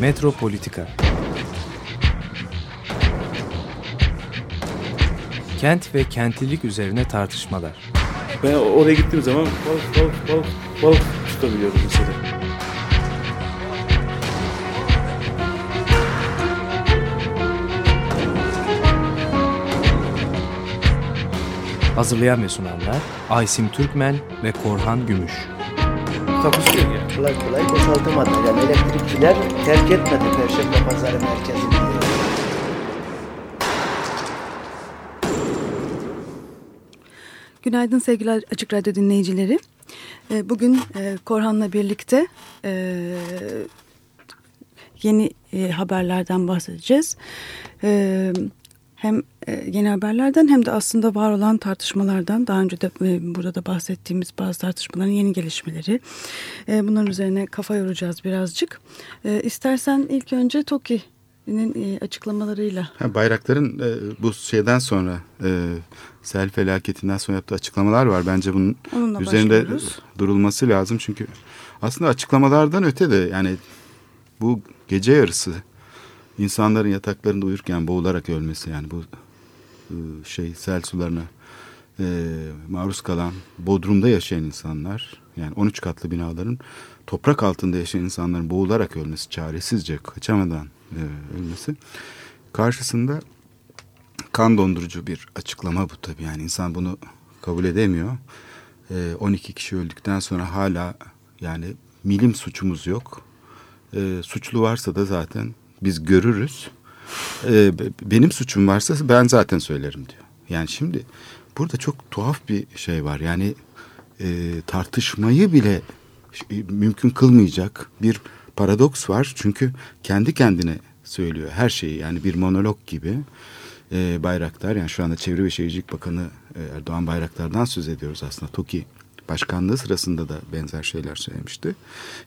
Metropolitika Kent ve kentlilik üzerine tartışmalar. Ben oraya gittiğim zaman balık balık balık balık tutabiliyorum mesela. Hazırlayan ve sunanlar Aysim Türkmen ve Korhan Gümüş. Takusuyor ya. kolay kolay boşaltamadı. Yani elektrikçiler terk etmedi Perşembe Pazarı merkezini. Günaydın sevgili Açık Radyo dinleyicileri. Ee, Bugün e, Korhan'la birlikte e, yeni e, haberlerden bahsedeceğiz. E, Hem e, yeni haberlerden hem de aslında var olan tartışmalardan daha önce de e, burada da bahsettiğimiz bazı tartışmaların yeni gelişmeleri. E, Bunların üzerine kafa yoracağız birazcık. İstersen ilk önce TOKİ'nin e, açıklamalarıyla Ha, bayrakların e, bu şeyden sonra e, sel felaketinden sonra yaptığı açıklamalar var. Bence bunun Onunla üzerinde başlıyoruz. durulması lazım. Çünkü aslında açıklamalardan öte de yani bu gece yarısı insanların yataklarında uyurken boğularak ölmesi yani bu e, şey sel sularına e, maruz kalan Bodrum'da yaşayan insanlar yani 13 katlı binaların toprak altında yaşayan insanların boğularak ölmesi çaresizce kaçamadan e, ölmesi karşısında kan dondurucu bir açıklama bu tabii yani insan bunu kabul edemiyor. E, 12 kişi öldükten sonra hala yani milim suçumuz yok. E, suçlu varsa da zaten biz görürüz. E, be- benim suçum varsa ben zaten söylerim diyor. Yani şimdi burada çok tuhaf bir şey var. Yani e, tartışmayı bile mümkün kılmayacak bir paradoks var. Çünkü kendi kendine söylüyor her şeyi yani bir monolog gibi. E, Bayraktar yani şu anda Çevre ve Şehircilik Bakanı e, Erdoğan Bayraktar'dan söz ediyoruz aslında. TOKİ başkanlığı sırasında da benzer şeyler söylemişti.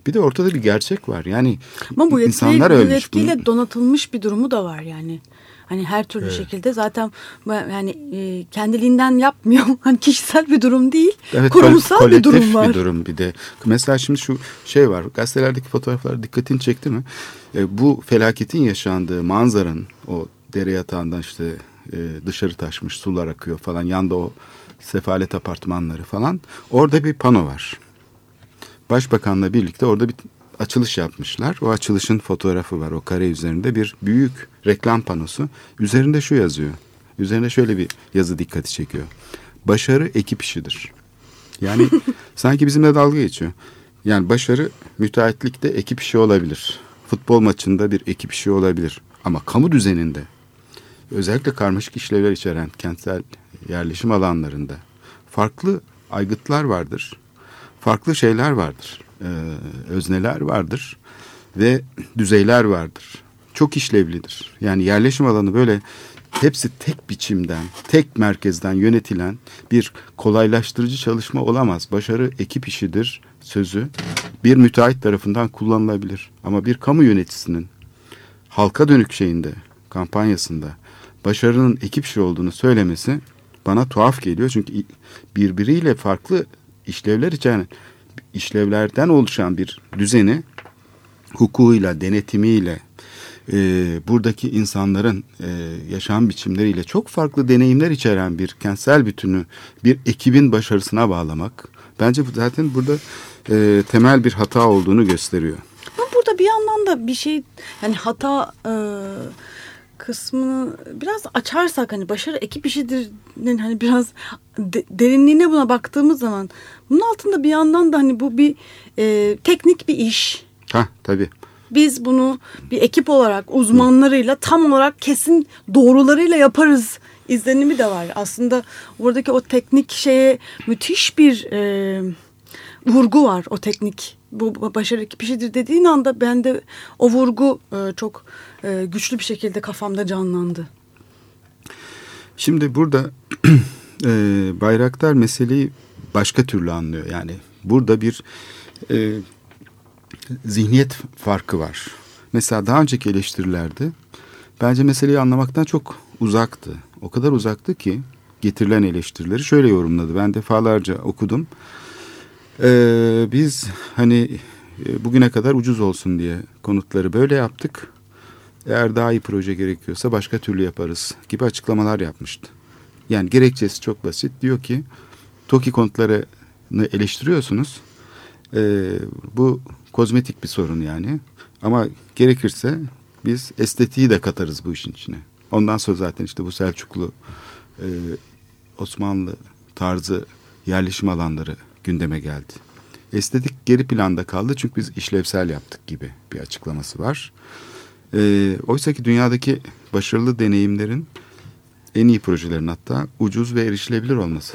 Bir de ortada bir gerçek var. Yani Ama bu insanlar yetkiyle, bu ölmüş. yetkiyle Bunun- donatılmış bir durumu da var yani. Hani her türlü şekilde zaten bu- yani e, kendiliğinden yapmıyor. Hani kişisel bir durum değil. Evet, kurumsal bir durum var. bir durum bir de. Mesela şimdi şu şey var. Gazetelerdeki fotoğraflar dikkatini çekti mi? E, bu felaketin yaşandığı manzaranın o dere yatağından işte e, dışarı taşmış sular akıyor falan. Yanda o sefalet apartmanları falan. Orada bir pano var. Başbakanla birlikte orada bir açılış yapmışlar. O açılışın fotoğrafı var o kare üzerinde bir büyük reklam panosu. Üzerinde şu yazıyor. Üzerinde şöyle bir yazı dikkati çekiyor. Başarı ekip işidir. Yani sanki bizimle dalga geçiyor. Yani başarı müteahhitlikte ekip işi olabilir. Futbol maçında bir ekip işi olabilir. Ama kamu düzeninde özellikle karmaşık işlevler içeren kentsel yerleşim alanlarında farklı aygıtlar vardır. Farklı şeyler vardır. Ee, özneler vardır ve düzeyler vardır. Çok işlevlidir. Yani yerleşim alanı böyle hepsi tek biçimden, tek merkezden yönetilen bir kolaylaştırıcı çalışma olamaz. Başarı ekip işidir sözü bir müteahhit tarafından kullanılabilir. Ama bir kamu yöneticisinin halka dönük şeyinde, kampanyasında başarının ekip işi olduğunu söylemesi bana tuhaf geliyor. Çünkü birbiriyle farklı işlevler içeren işlevlerden oluşan bir düzeni hukukuyla, denetimiyle, e, buradaki insanların e, yaşam biçimleriyle çok farklı deneyimler içeren bir kentsel bütünü bir ekibin başarısına bağlamak bence zaten burada e, temel bir hata olduğunu gösteriyor. Ama burada bir yandan da bir şey yani hata e, kısmını biraz açarsak hani başarı ekip işidir'in hani biraz de- derinliğine buna baktığımız zaman bunun altında bir yandan da hani bu bir e, teknik bir iş. Ha tabii. Biz bunu bir ekip olarak uzmanlarıyla tam olarak kesin doğrularıyla yaparız izlenimi de var. Aslında oradaki o teknik şeye müthiş bir e, vurgu var o teknik. Bu başarı ekip işidir dediğin anda bende o vurgu e, çok e, güçlü bir şekilde kafamda canlandı. Şimdi burada e, Bayraktar meseleyi başka türlü anlıyor. Yani burada bir e, zihniyet farkı var. Mesela daha önceki eleştirilerde bence meseleyi anlamaktan çok uzaktı. O kadar uzaktı ki getirilen eleştirileri şöyle yorumladı. Ben defalarca okudum. Ee, biz hani e, bugüne kadar ucuz olsun diye konutları böyle yaptık. Eğer daha iyi proje gerekiyorsa başka türlü yaparız gibi açıklamalar yapmıştı. Yani gerekçesi çok basit. Diyor ki TOKİ konutlarını eleştiriyorsunuz. Ee, bu kozmetik bir sorun yani. Ama gerekirse biz estetiği de katarız bu işin içine. Ondan sonra zaten işte bu Selçuklu e, Osmanlı tarzı yerleşim alanları gündeme geldi. Estetik geri planda kaldı çünkü biz işlevsel yaptık gibi bir açıklaması var. E, Oysa ki dünyadaki başarılı deneyimlerin en iyi projelerin hatta ucuz ve erişilebilir olması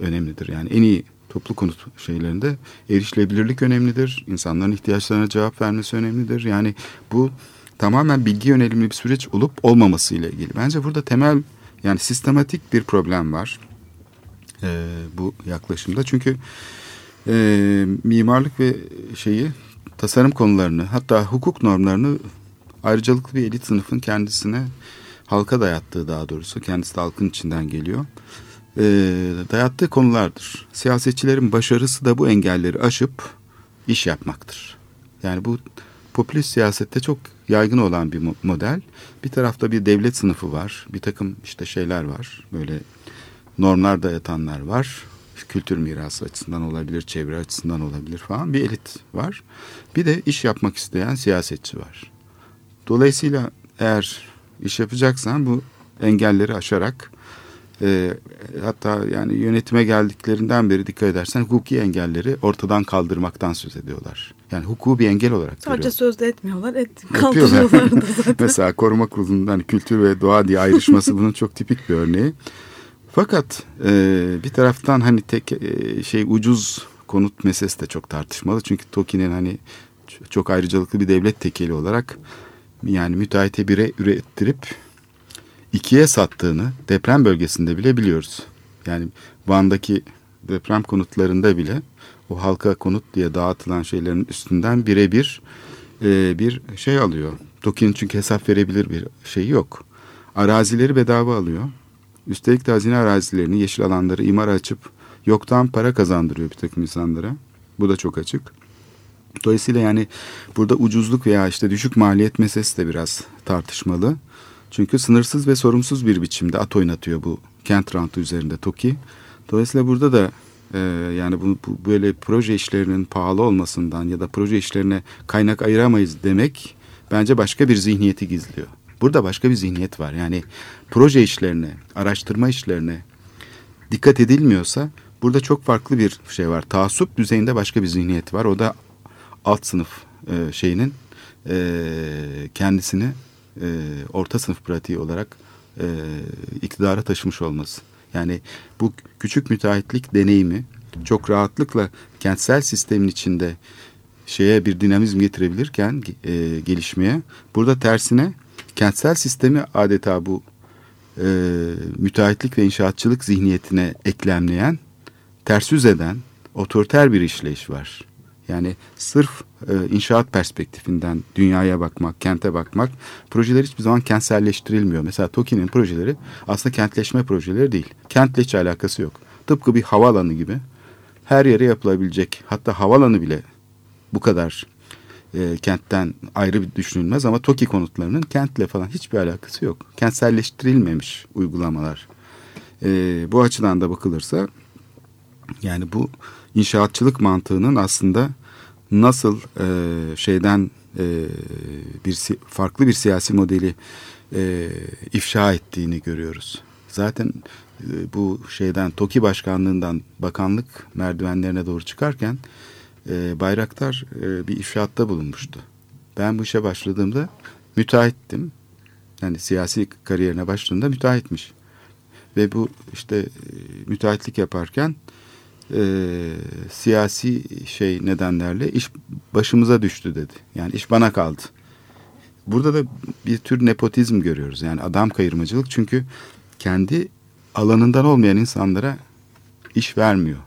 önemlidir. Yani en iyi toplu konut şeylerinde erişilebilirlik önemlidir. İnsanların ihtiyaçlarına cevap vermesi önemlidir. Yani bu tamamen bilgi yönelimli bir süreç olup olmaması ile ilgili. Bence burada temel yani sistematik bir problem var e, bu yaklaşımda. Çünkü e, mimarlık ve şeyi tasarım konularını hatta hukuk normlarını ayrıcalıklı bir elit sınıfın kendisine halka dayattığı daha doğrusu kendisi de halkın içinden geliyor. E, dayattığı konulardır. Siyasetçilerin başarısı da bu engelleri aşıp iş yapmaktır. Yani bu popülist siyasette çok yaygın olan bir model. Bir tarafta bir devlet sınıfı var. Bir takım işte şeyler var. Böyle normlar dayatanlar var. Kültür mirası açısından olabilir, çevre açısından olabilir falan. Bir elit var. Bir de iş yapmak isteyen siyasetçi var. Dolayısıyla eğer iş yapacaksan bu engelleri aşarak e, hatta yani yönetime geldiklerinden beri dikkat edersen hukuki engelleri ortadan kaldırmaktan söz ediyorlar. Yani hukuku bir engel olarak Sadece görüyor. sözde etmiyorlar, et, kaldırıyorlar da zaten. Mesela koruma kurulundan kültür ve doğa diye ayrışması bunun çok tipik bir örneği. Fakat e, bir taraftan hani tek e, şey ucuz konut meselesi de çok tartışmalı. Çünkü TOKİ'nin hani çok ayrıcalıklı bir devlet tekeli olarak yani müteahhite bire ürettirip ikiye sattığını deprem bölgesinde bile biliyoruz. Yani Van'daki deprem konutlarında bile o halka konut diye dağıtılan şeylerin üstünden birebir e, bir şey alıyor. TOKİ'nin çünkü hesap verebilir bir şey yok. Arazileri bedava alıyor. Üstelik de hazine arazilerini, yeşil alanları imar açıp yoktan para kazandırıyor bir takım insanlara. Bu da çok açık. Dolayısıyla yani burada ucuzluk veya işte düşük maliyet meselesi de biraz tartışmalı. Çünkü sınırsız ve sorumsuz bir biçimde at oynatıyor bu kent rantı üzerinde TOKİ. Dolayısıyla burada da e, yani bu, bu böyle proje işlerinin pahalı olmasından ya da proje işlerine kaynak ayıramayız demek bence başka bir zihniyeti gizliyor. Burada başka bir zihniyet var. Yani proje işlerine, araştırma işlerine dikkat edilmiyorsa burada çok farklı bir şey var. Taassup düzeyinde başka bir zihniyet var. O da alt sınıf e, şeyinin e, kendisini e, orta sınıf pratiği olarak e, iktidara taşımış olması. Yani bu küçük müteahhitlik deneyimi çok rahatlıkla kentsel sistemin içinde şeye bir dinamizm getirebilirken e, gelişmeye burada tersine kentsel sistemi adeta bu e, müteahhitlik ve inşaatçılık zihniyetine eklemleyen, ters yüz eden otoriter bir işleyiş var. Yani sırf e, inşaat perspektifinden dünyaya bakmak, kente bakmak, projeler hiçbir zaman kentselleştirilmiyor. Mesela TOKİ'nin projeleri aslında kentleşme projeleri değil. Kentle hiç alakası yok. Tıpkı bir havaalanı gibi her yere yapılabilecek, hatta havaalanı bile bu kadar e, kentten ayrı bir düşünülmez ama TOKİ konutlarının kentle falan hiçbir alakası yok. Kentselleştirilmemiş uygulamalar. E, bu açıdan da bakılırsa yani bu inşaatçılık mantığının aslında nasıl e, şeyden e, bir farklı bir siyasi modeli e, ifşa ettiğini görüyoruz. Zaten e, bu şeyden TOKİ başkanlığından bakanlık merdivenlerine doğru çıkarken e, Bayraktar e, bir ifşaatta bulunmuştu. Ben bu işe başladığımda müteahhittim. Yani siyasi kariyerine başladığında müteahhitmiş. Ve bu işte e, müteahhitlik yaparken e, siyasi şey nedenlerle iş başımıza düştü dedi. Yani iş bana kaldı. Burada da bir tür nepotizm görüyoruz. Yani adam kayırmacılık çünkü kendi alanından olmayan insanlara iş vermiyor.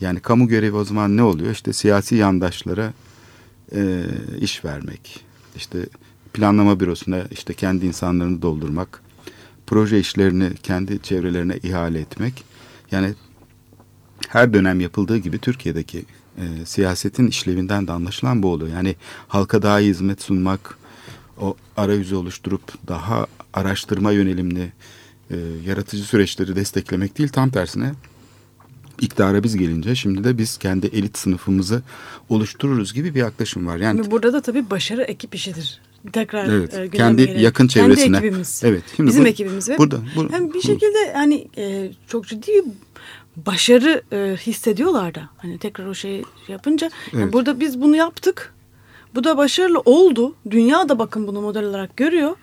Yani kamu görevi o zaman ne oluyor? İşte siyasi yandaşlara e, iş vermek. İşte planlama bürosuna işte kendi insanlarını doldurmak. Proje işlerini kendi çevrelerine ihale etmek. Yani her dönem yapıldığı gibi Türkiye'deki e, siyasetin işlevinden de anlaşılan bu oluyor. Yani halka daha iyi hizmet sunmak, o arayüzü oluşturup daha araştırma yönelimli e, yaratıcı süreçleri desteklemek değil tam tersine iktidara biz gelince şimdi de biz kendi elit sınıfımızı oluştururuz gibi bir yaklaşım var. Yani Burada da tabii başarı ekip işidir. Tekrar Evet, e, kendi yakın çevresine. Kendi ekibimiz. Evet, şimdi Bizim bu- ekibimiz. ve burada- bu- hem bir şekilde hani e, çok ciddi bir başarı e, hissediyorlar da. Hani tekrar o şeyi yapınca. yani Evet. burada biz bunu yaptık. Bu da başarılı oldu. Dünya da bakın bunu model olarak görüyor.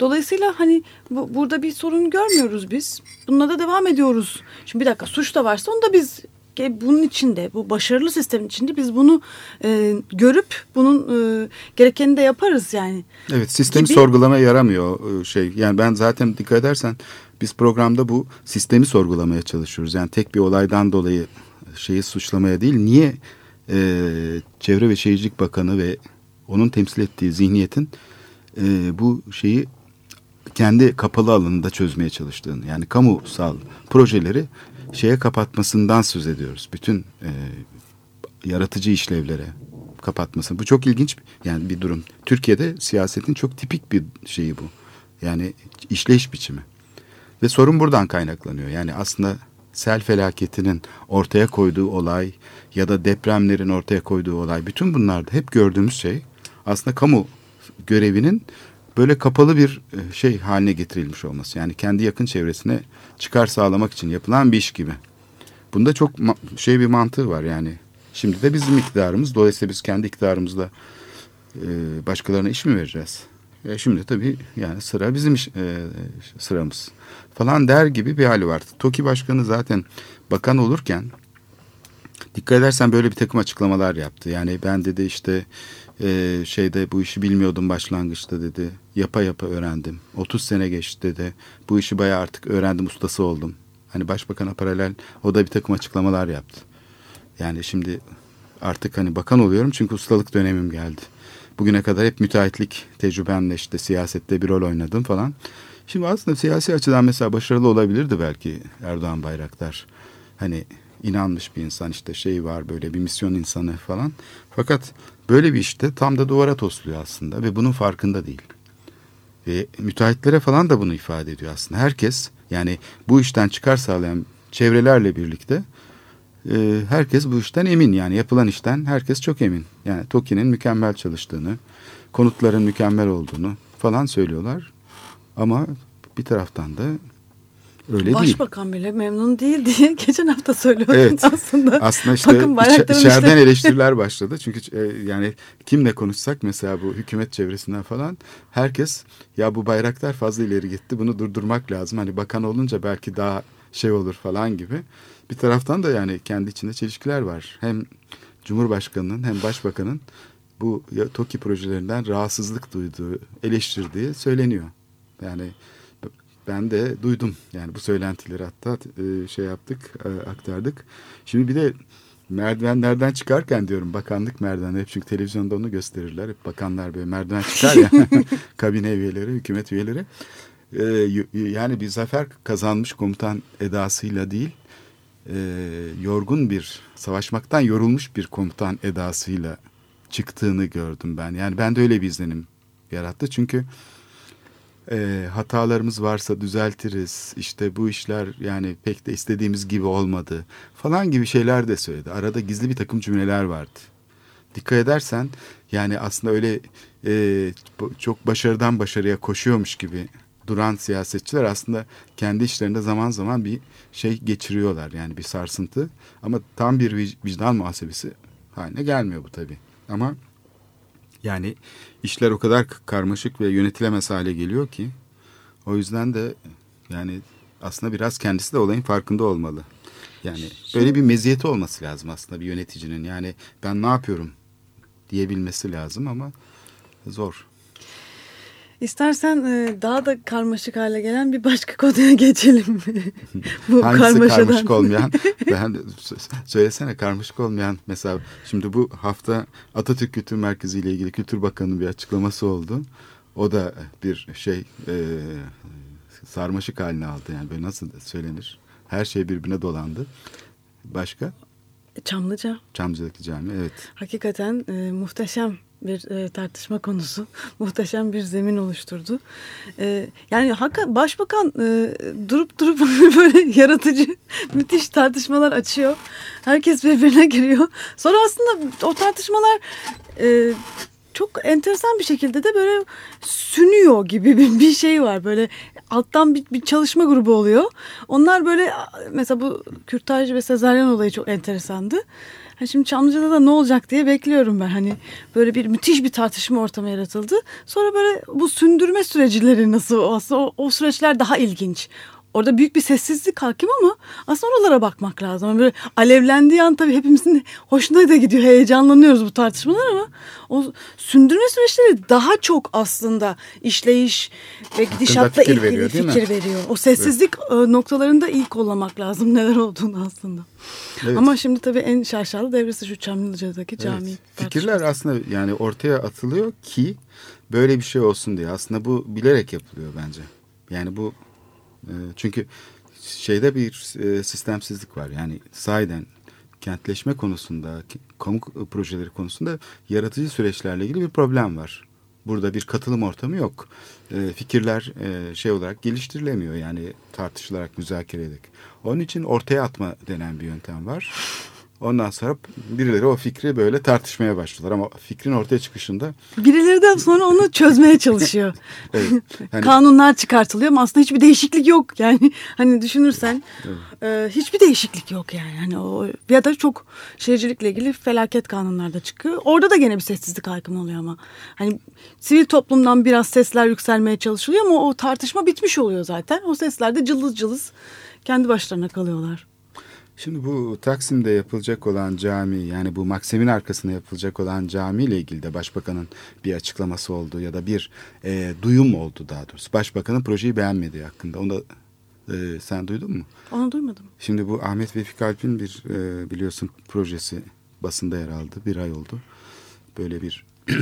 Dolayısıyla hani bu, burada bir sorun görmüyoruz biz. Bununla da devam ediyoruz. Şimdi bir dakika suç da varsa onu da biz bunun içinde, bu başarılı sistemin içinde biz bunu e, görüp bunun e, gerekeni de yaparız yani. Evet sistemi gibi- sorgulamaya yaramıyor e, şey. Yani ben zaten dikkat edersen biz programda bu sistemi sorgulamaya çalışıyoruz. Yani tek bir olaydan dolayı şeyi suçlamaya değil. Niye e, Çevre ve Şehircilik Bakanı ve onun temsil ettiği zihniyetin e, bu şeyi kendi kapalı alanında çözmeye çalıştığını yani kamusal projeleri şeye kapatmasından söz ediyoruz. Bütün e, yaratıcı işlevlere kapatması. Bu çok ilginç yani bir durum. Türkiye'de siyasetin çok tipik bir şeyi bu. Yani işleyiş biçimi. Ve sorun buradan kaynaklanıyor. Yani aslında sel felaketinin ortaya koyduğu olay ya da depremlerin ortaya koyduğu olay bütün bunlarda hep gördüğümüz şey aslında kamu görevinin böyle kapalı bir e, şey haline getirilmiş olması. Yani kendi yakın çevresine çıkar sağlamak için yapılan bir iş gibi. Bunda çok şey bir mantığı var yani. Şimdi de bizim iktidarımız. Dolayısıyla biz kendi iktidarımızla e, başkalarına iş mi vereceğiz? E şimdi tabii yani sıra bizim iş, e, sıramız falan der gibi bir hali var. TOKİ Başkanı zaten bakan olurken dikkat edersen böyle bir takım açıklamalar yaptı. Yani ben dedi işte e, şeyde bu işi bilmiyordum başlangıçta dedi. Yapa yapa öğrendim. 30 sene geçti dedi. Bu işi bayağı artık öğrendim ustası oldum. Hani başbakana paralel o da bir takım açıklamalar yaptı. Yani şimdi artık hani bakan oluyorum çünkü ustalık dönemim geldi. Bugüne kadar hep müteahhitlik tecrübemle işte siyasette bir rol oynadım falan. Şimdi aslında siyasi açıdan mesela başarılı olabilirdi belki Erdoğan Bayraktar. Hani inanmış bir insan işte şey var böyle bir misyon insanı falan. Fakat böyle bir işte tam da duvara tosluyor aslında ve bunun farkında değil. Ve müteahhitlere falan da bunu ifade ediyor aslında. Herkes yani bu işten çıkar sağlayan çevrelerle birlikte e, herkes bu işten emin. Yani yapılan işten herkes çok emin. Yani TOKİ'nin mükemmel çalıştığını, konutların mükemmel olduğunu falan söylüyorlar. Ama bir taraftan da öyle değil. Başbakan bile memnun değil diye geçen hafta söylüyordun Evet. aslında. Aslında işte Bakın Bayraktar'ın içeriden işte- eleştiriler başladı. Çünkü e, yani kimle konuşsak mesela bu hükümet çevresinden falan herkes ya bu bayraktar fazla ileri gitti bunu durdurmak lazım. Hani bakan olunca belki daha şey olur falan gibi. Bir taraftan da yani kendi içinde çelişkiler var. Hem Cumhurbaşkanı'nın hem Başbakan'ın bu TOKİ projelerinden rahatsızlık duyduğu, eleştirdiği söyleniyor. Yani ben de duydum yani bu söylentileri hatta e, şey yaptık e, aktardık. Şimdi bir de merdivenlerden çıkarken diyorum bakanlık merdivenleri hep çünkü televizyonda onu gösterirler. Hep bakanlar böyle merdiven çıkar ya kabine üyeleri, hükümet üyeleri. E, yani bir zafer kazanmış komutan edasıyla değil e, yorgun bir savaşmaktan yorulmuş bir komutan edasıyla çıktığını gördüm ben. Yani ben de öyle bir izlenim yarattı çünkü e, hatalarımız varsa düzeltiriz. İşte bu işler yani pek de istediğimiz gibi olmadı falan gibi şeyler de söyledi. Arada gizli bir takım cümleler vardı. Dikkat edersen yani aslında öyle e, çok başarıdan başarıya koşuyormuş gibi duran siyasetçiler aslında kendi işlerinde zaman zaman bir şey geçiriyorlar. Yani bir sarsıntı ama tam bir vic- vicdan muhasebesi haline gelmiyor bu tabii. Ama yani işler o kadar karmaşık ve yönetilemez hale geliyor ki o yüzden de yani aslında biraz kendisi de olayın farkında olmalı. Yani böyle bir meziyeti olması lazım aslında bir yöneticinin. Yani ben ne yapıyorum diyebilmesi lazım ama zor. İstersen e, daha da karmaşık hale gelen bir başka konuya geçelim. Bu Hangisi karmaşadan. karmaşık olmayan? ben söylesene karmaşık olmayan. Mesela şimdi bu hafta Atatürk Kültür Merkezi ile ilgili Kültür Bakanı'nın bir açıklaması oldu. O da bir şey e, sarmaşık haline aldı. Yani böyle nasıl söylenir? Her şey birbirine dolandı. Başka? Çamlıca. Çamlıca'daki cami evet. Hakikaten e, muhteşem bir e, tartışma konusu, muhteşem bir zemin oluşturdu. E, yani hakikaten başbakan e, durup durup böyle yaratıcı, müthiş tartışmalar açıyor. Herkes birbirine giriyor. Sonra aslında o tartışmalar e, çok enteresan bir şekilde de böyle sünüyor gibi bir, bir şey var. Böyle alttan bir, bir çalışma grubu oluyor. Onlar böyle mesela bu kürtaj ve sezaryen olayı çok enteresandı. Ha şimdi Çamlıca'da da ne olacak diye bekliyorum ben. Hani böyle bir müthiş bir tartışma ortamı yaratıldı. Sonra böyle bu sündürme sürecileri nasıl aslında o, o süreçler daha ilginç. Orada büyük bir sessizlik hakim ama aslında oralara bakmak lazım. Böyle alevlendiği an tabii hepimizin hoşuna da gidiyor. Heyecanlanıyoruz bu tartışmalar ama o sündürme süreçleri daha çok aslında işleyiş ve gidişatla fikir ilgili veriyor, değil mi? fikir veriyor. O sessizlik e, noktalarında ilk olmak lazım neler olduğunu aslında. Evet. Ama şimdi tabii en şaşalı devresi şu Çamlıca'daki cami. Evet. Fikirler aslında yani ortaya atılıyor ki böyle bir şey olsun diye. Aslında bu bilerek yapılıyor bence. Yani bu e, çünkü şeyde bir e, sistemsizlik var. Yani sahiden kentleşme konusunda, kamu projeleri konusunda yaratıcı süreçlerle ilgili bir problem var. Burada bir katılım ortamı yok. E, fikirler e, şey olarak geliştirilemiyor yani tartışılarak, müzakere ederek. Onun için ortaya atma denen bir yöntem var. Ondan sonra birileri o fikri böyle tartışmaya başlıyorlar ama fikrin ortaya çıkışında Birileri de sonra onu çözmeye çalışıyor. evet, hani Kanunlar çıkartılıyor ama aslında hiçbir değişiklik yok. Yani hani düşünürsen e, hiçbir değişiklik yok yani. Hani o ya da çok şehircilikle ilgili felaket kanunlarda çıkıyor. Orada da gene bir sessizlik hakim oluyor ama. Hani sivil toplumdan biraz sesler yükselmeye çalışılıyor ama o tartışma bitmiş oluyor zaten. O sesler de cılız cılız kendi başlarına kalıyorlar. Şimdi bu Taksim'de yapılacak olan cami yani bu Maksim'in arkasında yapılacak olan cami ile ilgili de başbakanın bir açıklaması oldu ya da bir e, duyum oldu daha doğrusu. Başbakanın projeyi beğenmediği hakkında. Onu da e, sen duydun mu? Onu duymadım. Şimdi bu Ahmet Vefik Alp'in bir e, biliyorsun projesi basında yer aldı. Bir ay oldu. Böyle bir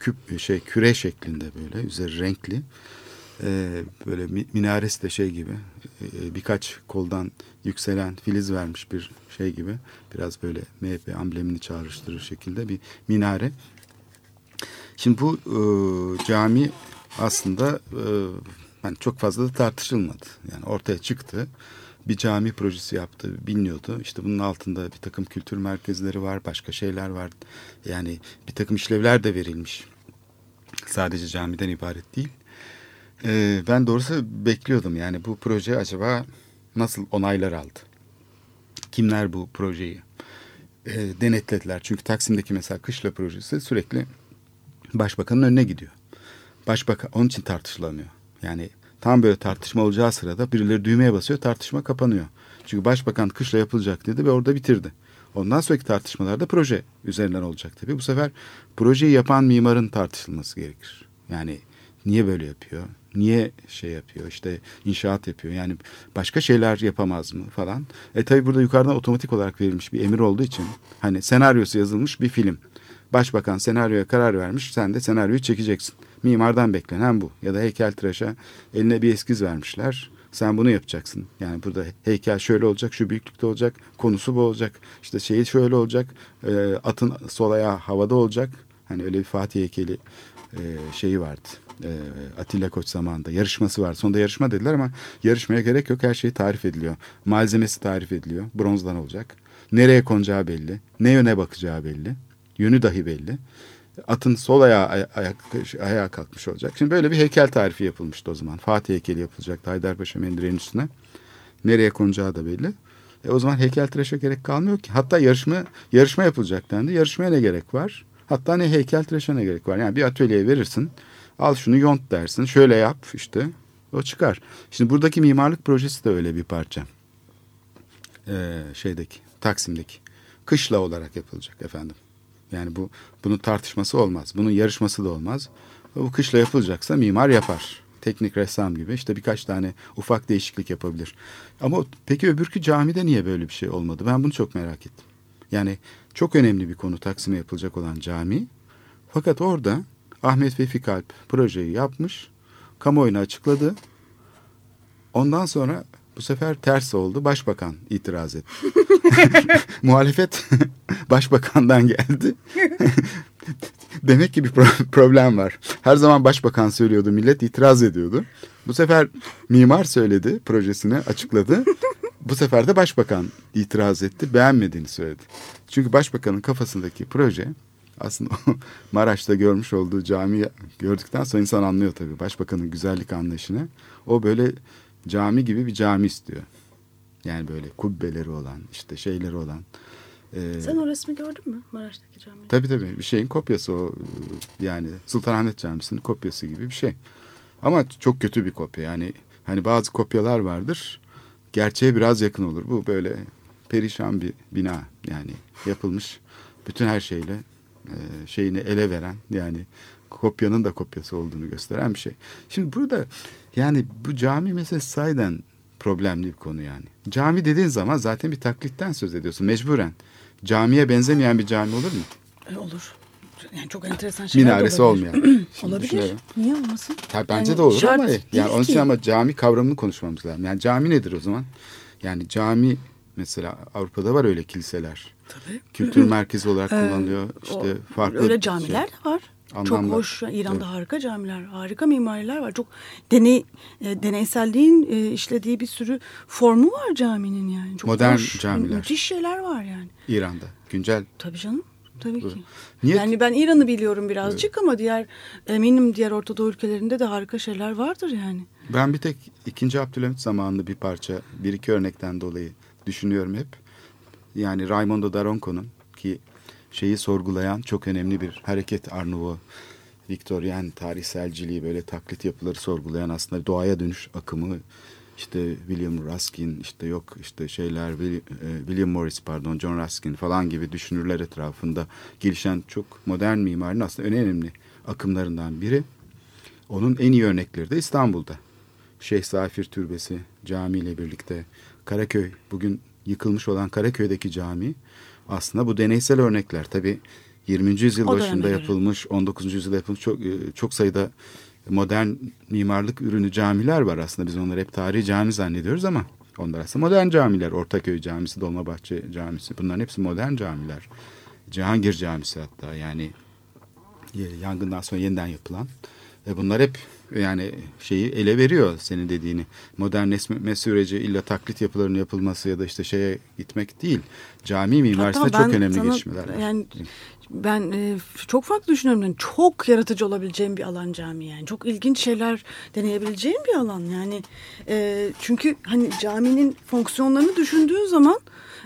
küp şey küre şeklinde böyle üzeri renkli. E, böyle mi- minaresi de şey gibi e, birkaç koldan yükselen filiz vermiş bir şey gibi. Biraz böyle MHP amblemini çağrıştırır şekilde bir minare. Şimdi bu e, cami aslında e, yani çok fazla da tartışılmadı. Yani ortaya çıktı. Bir cami projesi yaptı, biliniyordu. İşte bunun altında bir takım kültür merkezleri var, başka şeyler var. Yani bir takım işlevler de verilmiş. Sadece camiden ibaret değil. Ee, ben doğrusu bekliyordum yani bu proje acaba nasıl onaylar aldı? Kimler bu projeyi e, denetlediler? Çünkü Taksim'deki mesela kışla projesi sürekli başbakanın önüne gidiyor. Başbakan onun için tartışılamıyor. Yani tam böyle tartışma olacağı sırada birileri düğmeye basıyor tartışma kapanıyor. Çünkü başbakan kışla yapılacak dedi ve orada bitirdi. Ondan sonraki tartışmalarda proje üzerinden olacak tabii. Bu sefer projeyi yapan mimarın tartışılması gerekir. Yani niye böyle yapıyor? Niye şey yapıyor? İşte inşaat yapıyor. Yani başka şeyler yapamaz mı falan. E tabii burada yukarıdan otomatik olarak verilmiş bir emir olduğu için hani senaryosu yazılmış bir film. Başbakan senaryoya karar vermiş. Sen de senaryoyu çekeceksin. Mimardan beklenen bu. Ya da heykeltıraşa eline bir eskiz vermişler. Sen bunu yapacaksın. Yani burada heykel şöyle olacak, şu büyüklükte olacak, konusu bu olacak. İşte şeyi şöyle olacak, e, atın sol ayağı havada olacak. Hani öyle bir Fatih heykeli e, şeyi vardı. E, Atilla Koç zamanında yarışması var. Sonunda yarışma dediler ama yarışmaya gerek yok. Her şey tarif ediliyor. Malzemesi tarif ediliyor. Bronzdan olacak. Nereye konacağı belli. Ne yöne bakacağı belli. Yönü dahi belli. Atın sol ayağı ay- ayak, ayağa kalkmış olacak. Şimdi böyle bir heykel tarifi yapılmıştı o zaman. Fatih heykeli yapılacaktı Haydarpaşa mendireğinin üstüne. Nereye konacağı da belli. E o zaman heykeltıraşa gerek kalmıyor ki. Hatta yarışma yarışma yapılacak dendi. Yarışmaya ne gerek var? Hatta ne heykeltıraşa ne gerek var? Yani bir atölyeye verirsin. Al şunu yont dersin. Şöyle yap işte. O çıkar. Şimdi buradaki mimarlık projesi de öyle bir parça. Ee, şeydeki Taksim'deki. Kışla olarak yapılacak efendim. Yani bu bunun tartışması olmaz. Bunun yarışması da olmaz. Bu kışla yapılacaksa mimar yapar. Teknik ressam gibi işte birkaç tane ufak değişiklik yapabilir. Ama peki öbürkü camide niye böyle bir şey olmadı? Ben bunu çok merak ettim. Yani çok önemli bir konu Taksim'e yapılacak olan cami. Fakat orada Ahmet Vefik Alp projeyi yapmış. Kamuoyuna açıkladı. Ondan sonra Bu sefer ters oldu. Başbakan itiraz etti. Muhalefet başbakandan geldi. Demek ki bir problem var. Her zaman başbakan söylüyordu, millet itiraz ediyordu. Bu sefer mimar söyledi, projesini açıkladı. Bu sefer de başbakan itiraz etti, beğenmediğini söyledi. Çünkü başbakanın kafasındaki proje aslında Maraş'ta görmüş olduğu camiyi gördükten sonra insan anlıyor tabii başbakanın güzellik anlayışını. O böyle cami gibi bir cami istiyor. Yani böyle kubbeleri olan, işte şeyleri olan. Ee, Sen o resmi gördün mü Maraş'taki camiyi? Tabii tabii bir şeyin kopyası o. Yani Sultanahmet Camisi'nin kopyası gibi bir şey. Ama çok kötü bir kopya. Yani hani bazı kopyalar vardır. Gerçeğe biraz yakın olur. Bu böyle perişan bir bina yani yapılmış. Bütün her şeyle e, şeyini ele veren yani kopyanın da kopyası olduğunu gösteren bir şey. Şimdi burada yani bu cami meselesi sayeden problemli bir konu yani. Cami dediğin zaman zaten bir taklitten söz ediyorsun mecburen. Camiye benzemeyen bir cami olur mu? E, olur. Yani çok enteresan şeyler Minaresi olmayan. olabilir. Niye olmasın? Tabii bence yani de olur ama yani onun için ama cami kavramını konuşmamız lazım. Yani cami nedir o zaman? Yani cami mesela Avrupa'da var öyle kiliseler. Tabii. Kültür merkezi olarak kullanılıyor. İşte o, farklı öyle camiler şey. de var. Anlamda. Çok hoş. İran'da evet. harika camiler, harika mimariler var. Çok deney e, deneyselliğin e, işlediği bir sürü formu var caminin yani. Çok Modern hoş, camiler. Müthiş şeyler var yani. İran'da. Güncel. Tabii canım. Tabii ki. Niye? Yani ben İran'ı biliyorum birazcık evet. ama diğer eminim diğer Orta Doğu ülkelerinde de harika şeyler vardır yani. Ben bir tek ikinci Abdülhamit zamanlı bir parça, bir iki örnekten dolayı düşünüyorum hep. Yani Raimondo Daronco'nun ki şeyi sorgulayan çok önemli bir hareket Arnavut Victorian tarihselciliği böyle taklit yapıları sorgulayan aslında doğaya dönüş akımı işte William Ruskin işte yok işte şeyler e, William Morris pardon John Ruskin falan gibi düşünürler etrafında gelişen çok modern mimarinin aslında önemli akımlarından biri. Onun en iyi örnekleri de İstanbul'da. Şeyh Zafir Türbesi cami ile birlikte Karaköy bugün yıkılmış olan Karaköy'deki cami aslında bu deneysel örnekler. Tabi 20. yüzyıl başında yapılmış, 19. yüzyılda yapılmış çok, e, çok sayıda modern mimarlık ürünü camiler var aslında. Biz onları hep tarihi cami zannediyoruz ama onlar aslında modern camiler. Ortaköy Camisi, Dolmabahçe Camisi bunların hepsi modern camiler. Cihangir Camisi hatta yani yangından sonra yeniden yapılan. E bunlar hep yani şeyi ele veriyor senin dediğini. Modernleşme süreci illa taklit yapılarının yapılması ya da işte şeye gitmek değil. Cami mimarisinde çok önemli sana, gelişmeler var. Yani ben e, çok farklı düşünüyorum. Yani çok yaratıcı olabileceğim bir alan cami yani. Çok ilginç şeyler deneyebileceğim bir alan yani. E, çünkü hani caminin fonksiyonlarını düşündüğün zaman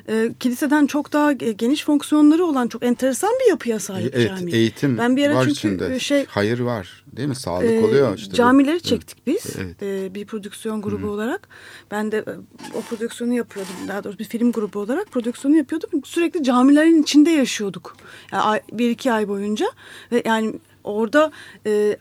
e, kiliseden çok daha geniş fonksiyonları olan çok enteresan bir yapıya sahip evet, cami. Eğitim ben bir ara var çünkü içinde. E, şey, Hayır var değil mi? Sağlık e, oluyor işte. Camileri bu. çektik biz evet. e, bir prodüksiyon grubu Hı. olarak. Ben de e, o prodüksiyonu yapıyordum. Daha doğrusu bir film grubu olarak prodüksiyonu yapıyordum. Sürekli camilerin içinde yaşıyorduk. Yani bir iki ay boyunca ve yani orada e, e,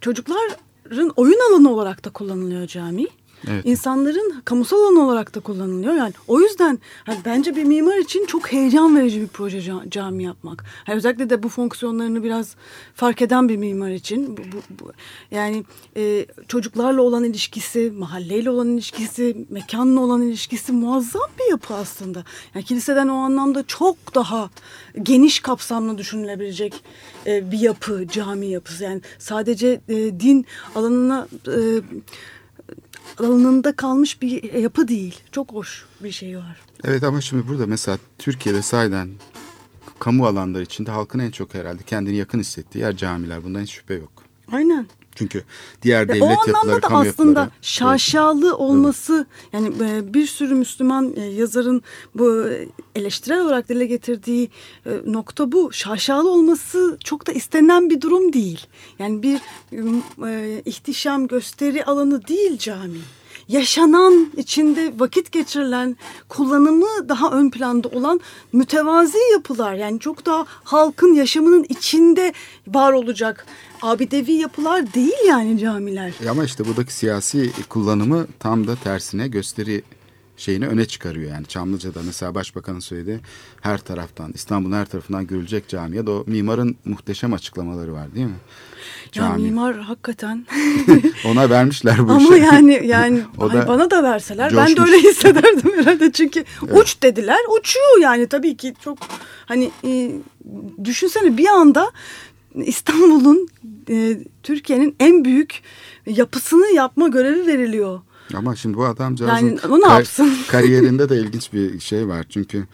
çocukların oyun alanı olarak da kullanılıyor cami. Evet. İnsanların kamusal alan olarak da kullanılıyor. Yani o yüzden hani bence bir mimar için çok heyecan verici bir proje cami yapmak. Yani özellikle de bu fonksiyonlarını biraz fark eden bir mimar için bu, bu, bu yani e, çocuklarla olan ilişkisi, mahalleyle olan ilişkisi, mekanla olan ilişkisi muazzam bir yapı aslında. Yani kiliseden o anlamda çok daha geniş kapsamlı düşünülebilecek e, bir yapı, cami yapısı. Yani sadece e, din alanına e, alanında kalmış bir yapı değil. Çok hoş bir şey var. Evet ama şimdi burada mesela Türkiye'de sayeden kamu alanları içinde halkın en çok herhalde kendini yakın hissettiği yer camiler. Bundan hiç şüphe yok. Aynen. Çünkü diğer devlet yapıları, yapıları... O anlamda da aslında şaşalı olması yani e, bir sürü Müslüman e, yazarın bu eleştirel olarak dile getirdiği e, nokta bu. Şaşalı olması çok da istenen bir durum değil. Yani bir ihtişam gösteri alanı değil cami yaşanan, içinde vakit geçirilen, kullanımı daha ön planda olan mütevazi yapılar. Yani çok daha halkın yaşamının içinde var olacak abidevi yapılar değil yani camiler. E ama işte buradaki siyasi kullanımı tam da tersine gösteri şeyini öne çıkarıyor. Yani Çamlıca'da mesela başbakanın söylediği her taraftan İstanbul'un her tarafından görülecek cami ya da o mimarın muhteşem açıklamaları var değil mi? Ya Cami. mimar hakikaten Ona vermişler bu ama işi. yani yani O da bana da verseler ben de coşmuş. öyle hissederdim herhalde çünkü uç dediler uçuyor yani tabii ki çok hani e, düşünsene bir anda İstanbul'un e, Türkiye'nin en büyük yapısını yapma görevi veriliyor. Ama şimdi bu adamcağızın Yani o ne yapsın? kariyerinde de ilginç bir şey var. Çünkü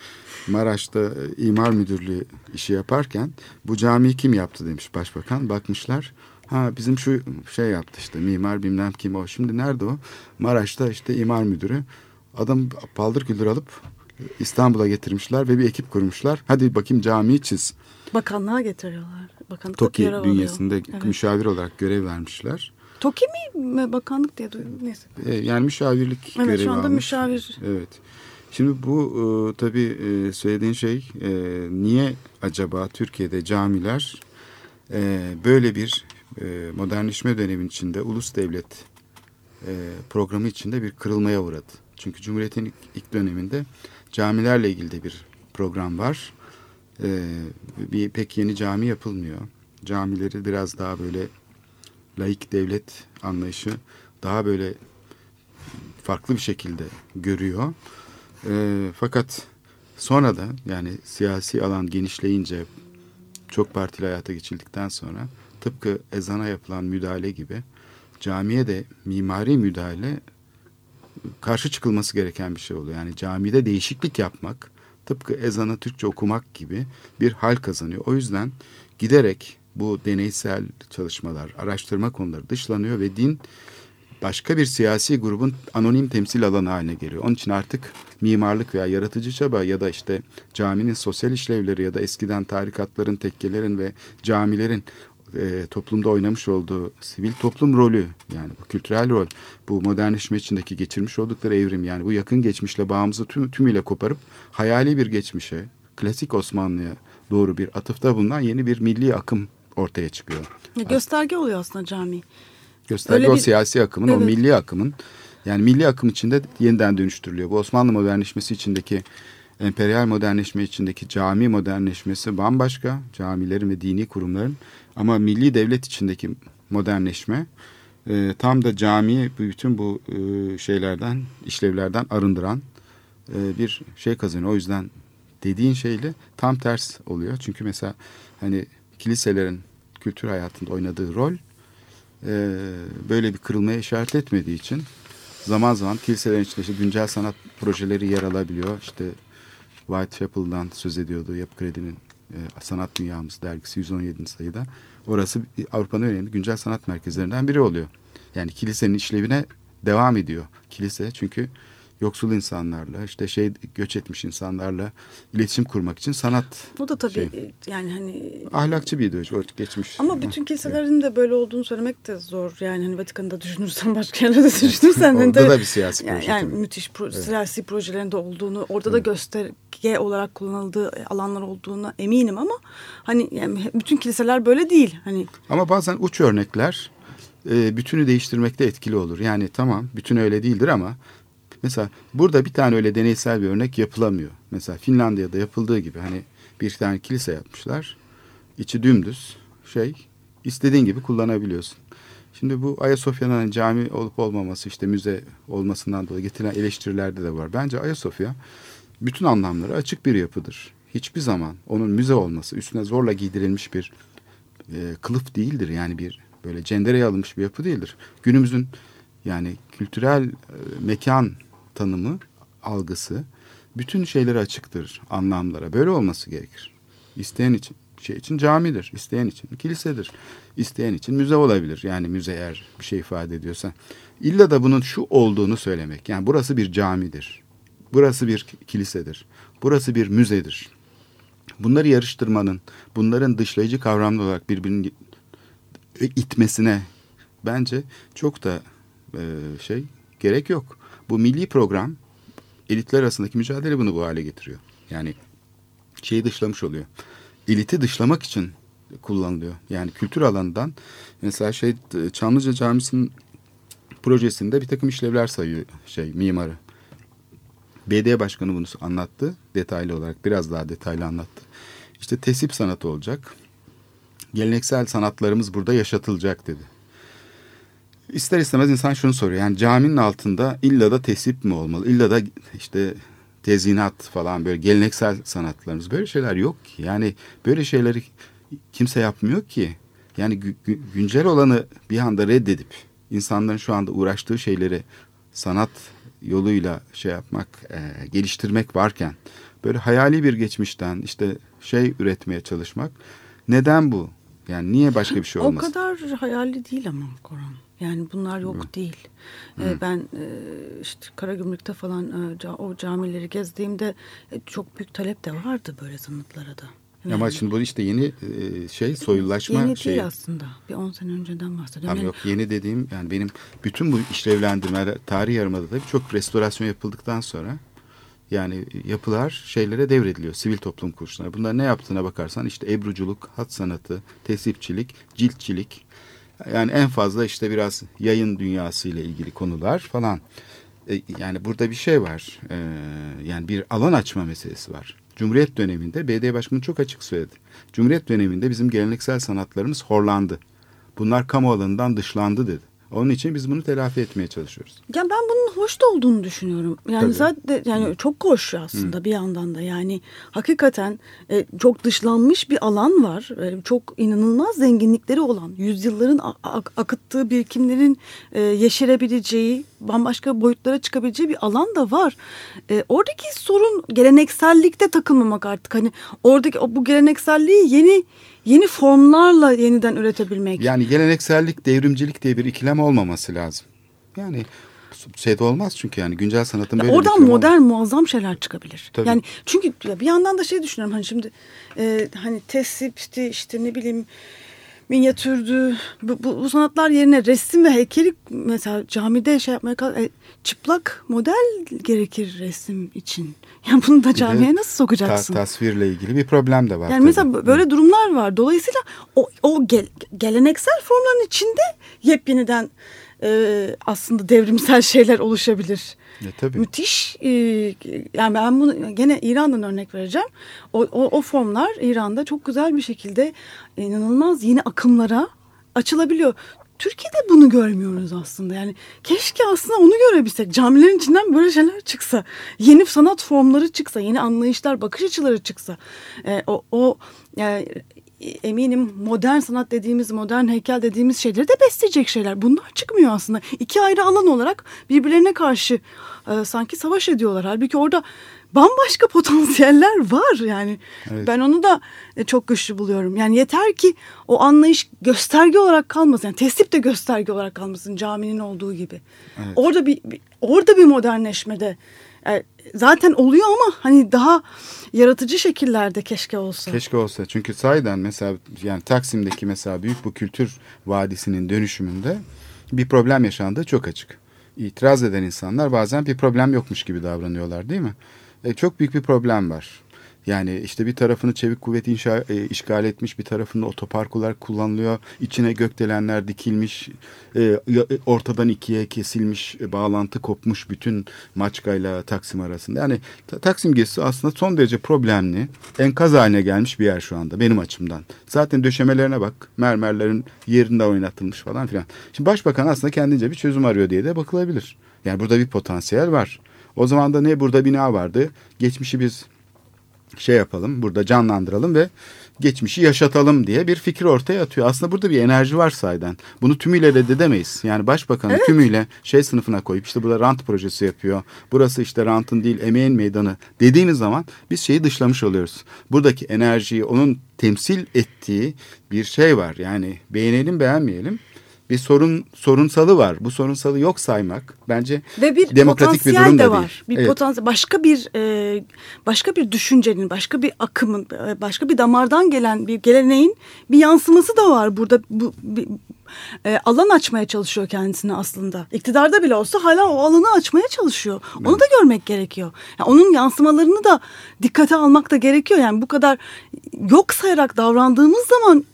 Maraş'ta imar müdürlüğü işi yaparken bu camiyi kim yaptı demiş başbakan. Bakmışlar ha bizim şu şey yaptı işte mimar bilmem kim o. Şimdi nerede o? Maraş'ta işte imar müdürü. Adam paldır küldür alıp İstanbul'a getirmişler ve bir ekip kurmuşlar. Hadi bakayım camiyi çiz. Bakanlığa getiriyorlar. Bakanlık TOKİ bünyesinde Evet. müşavir olarak görev vermişler. TOKİ mi bakanlık diye duydum. Neyse. E, yani müşavirlik Evet görevi şu anda almış. müşavir. Evet. Şimdi bu e, tabii e, söylediğin şey e, niye acaba Türkiye'de camiler e, böyle bir e, modernleşme dönemin içinde ulus devlet e, programı içinde bir kırılmaya uğradı. Çünkü Cumhuriyet'in ilk, ilk döneminde camilerle ilgili de bir program var. E, bir pek yeni cami yapılmıyor. Camileri biraz daha böyle laik devlet anlayışı daha böyle farklı bir şekilde görüyor. E, fakat sonra da yani siyasi alan genişleyince çok partili hayata geçildikten sonra tıpkı ezana yapılan müdahale gibi camiye de mimari müdahale karşı çıkılması gereken bir şey oluyor. Yani camide değişiklik yapmak tıpkı ezanı Türkçe okumak gibi bir hal kazanıyor. O yüzden giderek bu deneysel çalışmalar, araştırma konuları dışlanıyor ve din başka bir siyasi grubun anonim temsil alanı haline geliyor. Onun için artık mimarlık veya yaratıcı çaba ya da işte caminin sosyal işlevleri ya da eskiden tarikatların, tekkelerin ve camilerin e, toplumda oynamış olduğu sivil toplum rolü yani bu kültürel rol, bu modernleşme içindeki geçirmiş oldukları evrim yani bu yakın geçmişle bağımızı tüm, tümüyle koparıp hayali bir geçmişe, klasik Osmanlı'ya doğru bir atıfta bulunan yeni bir milli akım ortaya çıkıyor. Ya gösterge oluyor aslında cami. Gösterge Öyle o bir- siyasi akımın, o Evet. milli akımın yani milli akım içinde yeniden dönüştürülüyor. Bu Osmanlı modernleşmesi içindeki emperyal modernleşme içindeki cami modernleşmesi bambaşka. Camilerin ve dini kurumların ama milli devlet içindeki modernleşme e, tam da camiyi bütün bu e, şeylerden, işlevlerden arındıran e, bir şey kazanıyor. O yüzden dediğin şeyle tam ters oluyor. Çünkü mesela hani kiliselerin kültür hayatında oynadığı rol e, böyle bir kırılmaya işaret etmediği için zaman zaman kiliselerin içinde işte güncel sanat projeleri yer alabiliyor. İşte Whitechapel'dan söz ediyordu Yapı Kredi'nin e, Sanat Dünyamız dergisi 117. sayıda. Orası Avrupa'nın önemli güncel sanat merkezlerinden biri oluyor. Yani kilisenin işlevine devam ediyor. Kilise çünkü yoksul insanlarla işte şey göç etmiş insanlarla iletişim kurmak için sanat O da tabii Şey. e, yani hani ahlakçı bir ideoloji geçmiş. ama bütün kiliselerin de böyle olduğunu söylemek de zor. Yani hani Vatikan'da düşünürsen başka yerlerde düşünürsen. hani Orada tabii- da bir siyasi yani, proje yani tabii. müthiş pro- siyasi projelerinde olduğunu, orada da gösterge olarak kullanıldığı alanlar olduğuna eminim ama hani yani bütün kiliseler böyle değil. Hani Ama bazen uç örnekler e, bütünü değiştirmekte etkili olur. Yani tamam bütün öyle değildir ama mesela burada bir tane öyle deneysel bir örnek yapılamıyor. Mesela Finlandiya'da yapıldığı gibi hani bir tane kilise yapmışlar. İçi dümdüz şey istediğin gibi kullanabiliyorsun. Şimdi bu Ayasofya'nın hani cami olup olmaması işte müze olmasından dolayı getirilen eleştirilerde de var. Bence Ayasofya bütün anlamları açık bir yapıdır. Hiçbir zaman onun müze olması üstüne zorla giydirilmiş bir e, kılıf değildir. Yani bir böyle cendereye alınmış bir yapı değildir. Günümüzün yani kültürel e, mekan tanımı, algısı bütün şeylere açıktır, anlamlara. Böyle olması gerekir. İsteyen için şey için camidir, isteyen için kilisedir, isteyen için müze olabilir. Yani müze eğer bir şey ifade ediyorsa. İlla da bunun şu olduğunu söylemek. Yani burası bir camidir. Burası bir kilisedir. Burası bir müzedir. Bunları yarıştırmanın, bunların dışlayıcı kavramlı olarak birbirini itmesine bence çok da e, şey gerek yok. Bu milli program elitler arasındaki mücadele bunu bu hale getiriyor. Yani şeyi dışlamış oluyor. Eliti dışlamak için kullanılıyor. Yani kültür alanından mesela şey Çamlıca Camisi'nin projesinde bir takım işlevler sayıyor şey mimarı. BD Başkanı bunu anlattı detaylı olarak biraz daha detaylı anlattı. İşte tesip sanatı olacak. Geleneksel sanatlarımız burada yaşatılacak dedi. İster istemez insan şunu soruyor. Yani caminin altında illa da tesip mi olmalı? İlla da işte tezinat falan böyle geleneksel sanatlarımız böyle şeyler yok ki. Yani böyle şeyleri kimse yapmıyor ki. Yani gü- güncel olanı bir anda reddedip insanların şu anda uğraştığı şeyleri sanat yoluyla şey yapmak, e, geliştirmek varken böyle hayali bir geçmişten işte şey üretmeye çalışmak neden bu? Yani niye başka bir şey olmasın? O kadar hayali değil ama Koran. Yani bunlar yok Hı. değil. Ee, ben e, işte Karagümrük'te falan e, o camileri gezdiğimde e, çok büyük talep de vardı böyle sanatlara da. Yani, Ama şimdi bu işte yeni şey soyulaşma yeni şeyi. değil aslında. Bir 10 sene önceden bahsediyorum. Ama yok yeni dediğim yani benim bütün bu işlevlendirme tarih yarımada da birçok restorasyon yapıldıktan sonra yani yapılar şeylere devrediliyor. Sivil toplum kuruluşlarına. Bunlar ne yaptığına bakarsan işte ebruculuk, hat sanatı, tesipçilik, ciltçilik. Yani en fazla işte biraz yayın dünyası ile ilgili konular falan. E, yani burada bir şey var. E, yani bir alan açma meselesi var. Cumhuriyet döneminde BD Başkanı çok açık söyledi. Cumhuriyet döneminde bizim geleneksel sanatlarımız horlandı. Bunlar kamu alanından dışlandı dedi. Onun için biz bunu telafi etmeye çalışıyoruz. Ya ben bunun hoş da olduğunu düşünüyorum. Yani Tabii. zaten yani Hı. çok hoş aslında Hı. bir yandan da. Yani hakikaten e, çok dışlanmış bir alan var. E, çok inanılmaz zenginlikleri olan, yüzyılların ak akıttığı birikimlerin e, yeşerebileceği, bambaşka boyutlara çıkabileceği bir alan da var. E, oradaki sorun geleneksellikte takılmamak artık. Hani oradaki o, bu gelenekselliği yeni yeni formlarla yeniden üretebilmek. Yani geleneksellik, devrimcilik diye bir ikilem olmaması lazım. Yani şeyde olmaz çünkü yani güncel sanatın böyle Oradan bir modern olmaz. muazzam şeyler çıkabilir. Tabii. Yani çünkü ya bir yandan da şey düşünüyorum hani şimdi e, hani tesipti işte ne bileyim minyatürdü. Bu, bu, bu sanatlar yerine resim ve heykeli mesela camide şey yapmaya kal e, çıplak model gerekir resim için. Yani bunu da camiye nasıl sokacaksın? Ta tasvirle ilgili bir problem de var. Yani tabii. mesela böyle durumlar var. Dolayısıyla o, o gel, geleneksel formların içinde yepyeniden e, aslında devrimsel şeyler oluşabilir. E, tabii. Müthiş. E, yani ben bunu gene İran'dan örnek vereceğim. O, o, o formlar İran'da çok güzel bir şekilde inanılmaz yeni akımlara açılabiliyor. Türkiye'de bunu görmüyoruz aslında. Yani keşke aslında onu görebilsek. Camilerin içinden böyle şeyler çıksa. Yeni sanat formları çıksa. Yeni anlayışlar, bakış açıları çıksa. E, o, o yani eminim modern sanat dediğimiz, modern heykel dediğimiz şeyleri de besleyecek şeyler. Bunlar çıkmıyor aslında. İki ayrı alan olarak birbirlerine karşı e, sanki savaş ediyorlar. Halbuki orada bambaşka potansiyeller var yani. Evet. Ben onu da e, çok güçlü buluyorum. Yani yeter ki o anlayış gösterge olarak kalmasın. Yani tesip de gösterge olarak kalmasın caminin olduğu gibi. Evet. Orada bir, bir orada bir modernleşmede e, zaten oluyor ama hani daha yaratıcı şekillerde keşke olsa. Keşke olsa. Çünkü sahiden mesela yani Taksim'deki mesela büyük bu kültür vadisinin dönüşümünde bir problem yaşandığı çok açık. İtiraz eden insanlar bazen bir problem yokmuş gibi davranıyorlar değil mi? E, çok büyük bir problem var. Yani işte bir tarafını çevik kuvvet inşa, e, işgal etmiş, bir tarafında otoparkular kullanılıyor. İçine gökdelenler dikilmiş, e, ortadan ikiye kesilmiş, e, bağlantı kopmuş bütün Maçka'yla Taksim arasında. Yani Taksim gezisi aslında son derece problemli, enkaz haline gelmiş bir yer şu anda benim açımdan. Zaten döşemelerine bak, mermerlerin yerinde oynatılmış falan filan. Şimdi başbakan aslında kendince bir çözüm arıyor diye de bakılabilir. Yani burada bir potansiyel var. O zaman da ne burada bina vardı. Geçmişi biz şey yapalım burada canlandıralım ve geçmişi yaşatalım diye bir fikir ortaya atıyor. Aslında burada bir enerji var sayeden. Bunu tümüyle reddedemeyiz. Yani başbakanı evet. tümüyle şey sınıfına koyup işte burada rant projesi yapıyor. Burası işte rantın değil emeğin meydanı dediğimiz zaman biz şeyi dışlamış oluyoruz. Buradaki enerjiyi onun temsil ettiği bir şey var. Yani beğenelim beğenmeyelim bir sorun sorunsalı var. Bu sorunsalı yok saymak bence Ve bir demokratik bir durum da de var. değil. Bir evet. potansiyel başka bir e, başka bir düşüncenin, başka bir akımın, e, başka bir damardan gelen bir geleneğin bir yansıması da var burada. Bu bir, e, alan açmaya çalışıyor kendisine aslında. İktidarda bile olsa hala o alanı açmaya çalışıyor. Evet. Onu da görmek gerekiyor. Yani onun yansımalarını da dikkate almak da gerekiyor. Yani bu kadar yok sayarak davrandığımız zaman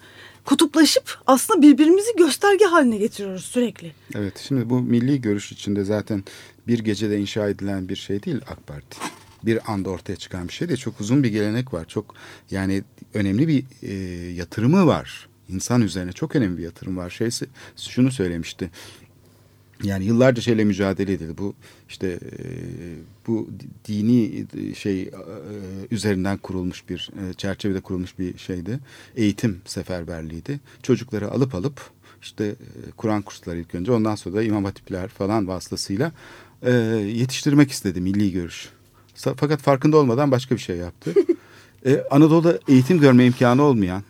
kutuplaşıp aslında birbirimizi gösterge haline getiriyoruz sürekli. Evet şimdi bu milli görüş içinde zaten bir gecede inşa edilen bir şey değil AK Parti. Bir anda ortaya çıkan bir şey değil. Çok uzun bir gelenek var. Çok yani önemli bir e, yatırımı var. İnsan üzerine çok önemli bir yatırım var. Şeysi şunu söylemişti. Yani yıllarca şeyle mücadele edildi. Bu işte e, bu dini şey e, üzerinden kurulmuş bir e, çerçevede kurulmuş bir şeydi. Eğitim seferberliğiydi. Çocukları alıp alıp işte Kur'an kursları ilk önce ondan sonra da İmam Hatipler falan vasıtasıyla yetiştirmek istedi milli görüş. Fakat farkında olmadan başka bir şey yaptı. Anadolu'da eğitim görme imkanı olmayan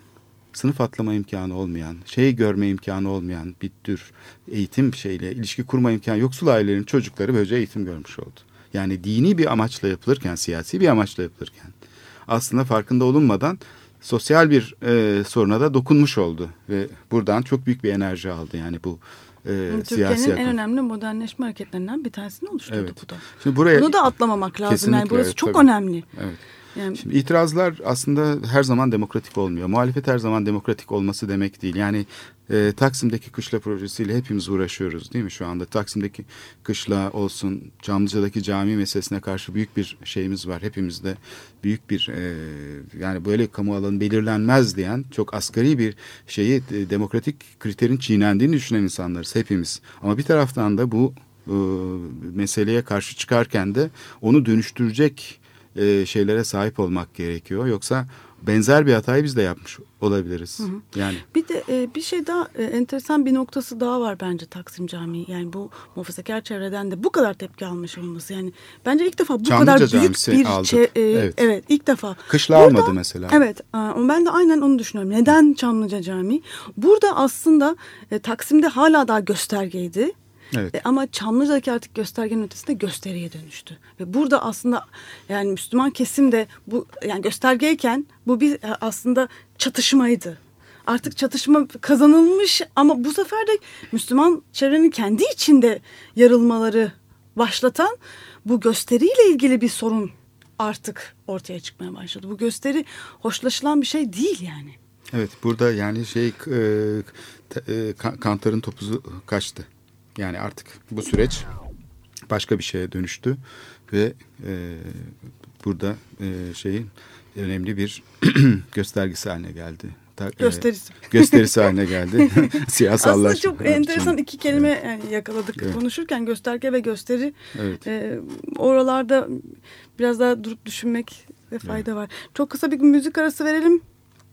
sınıf atlama imkanı olmayan, şey görme imkanı olmayan bir tür eğitim şeyle ilişki kurma imkanı yoksul ailelerin çocukları böylece eğitim görmüş oldu. Yani dini bir amaçla yapılırken, siyasi bir amaçla yapılırken aslında farkında olunmadan sosyal bir e, soruna da dokunmuş oldu ve buradan çok büyük bir enerji aldı yani bu e, Türkiye'nin en önemli modernleşme hareketlerinden bir tanesini oluşturdu evet. bu da. Şimdi buraya, Bunu da atlamamak lazım. Yani burası evet, çok tabii. önemli. Evet. Yani... Şimdi itirazlar aslında her zaman demokratik olmuyor. Muhalefet her zaman demokratik olması demek değil. Yani e, Taksim'deki kışla projesiyle hepimiz uğraşıyoruz değil mi şu anda? Taksim'deki kışla olsun, Çamlıca'daki cami meselesine karşı büyük bir şeyimiz var. Hepimizde büyük bir e, yani böyle kamu alanı belirlenmez diyen çok asgari bir şeyi e, demokratik kriterin çiğnendiğini düşünen insanlarız hepimiz. Ama bir taraftan da bu e, meseleye karşı çıkarken de onu dönüştürecek e, şeylere sahip olmak gerekiyor. Yoksa benzer bir hatayı biz de yapmış olabiliriz. Hı hı. Yani bir de e, bir şey daha e, enteresan bir noktası daha var bence Taksim Camii. Yani bu muhafazakar çevreden de bu kadar tepki almış olması. Yani bence ilk defa bu Çamlıca kadar büyük bir aldık. e, evet. evet ilk defa. Kışla Burada, almadı mesela. Evet. E, ben de aynen onu düşünüyorum. Neden Çamlıca Camii? Burada aslında e, Taksim'de hala daha göstergeydi. Evet. E, ama Çamlıca'daki artık göstergenin ötesinde gösteriye dönüştü. Ve burada aslında yani Müslüman kesim de bu yani göstergeyken bu bir e, aslında çatışmaydı. Artık çatışma kazanılmış ama bu sefer de Müslüman çevrenin kendi içinde yarılmaları başlatan bu gösteriyle ilgili bir sorun artık ortaya çıkmaya başladı. Bu gösteri hoşlaşılan bir şey değil yani. Evet burada yani şey e, e, Kantar'ın topuzu kaçtı. Yani artık bu süreç başka bir şeye dönüştü ve e, burada e, şeyin önemli bir göstergesi haline geldi. Ta, e, gösterisi. E, gösterisi haline geldi. Siyasallaşma. Aslında çok enteresan iki kelime evet. yani yakaladık evet. konuşurken gösterge ve gösteri. Evet. E, oralarda biraz daha durup düşünmek ve fayda evet. var. Çok kısa bir müzik arası verelim.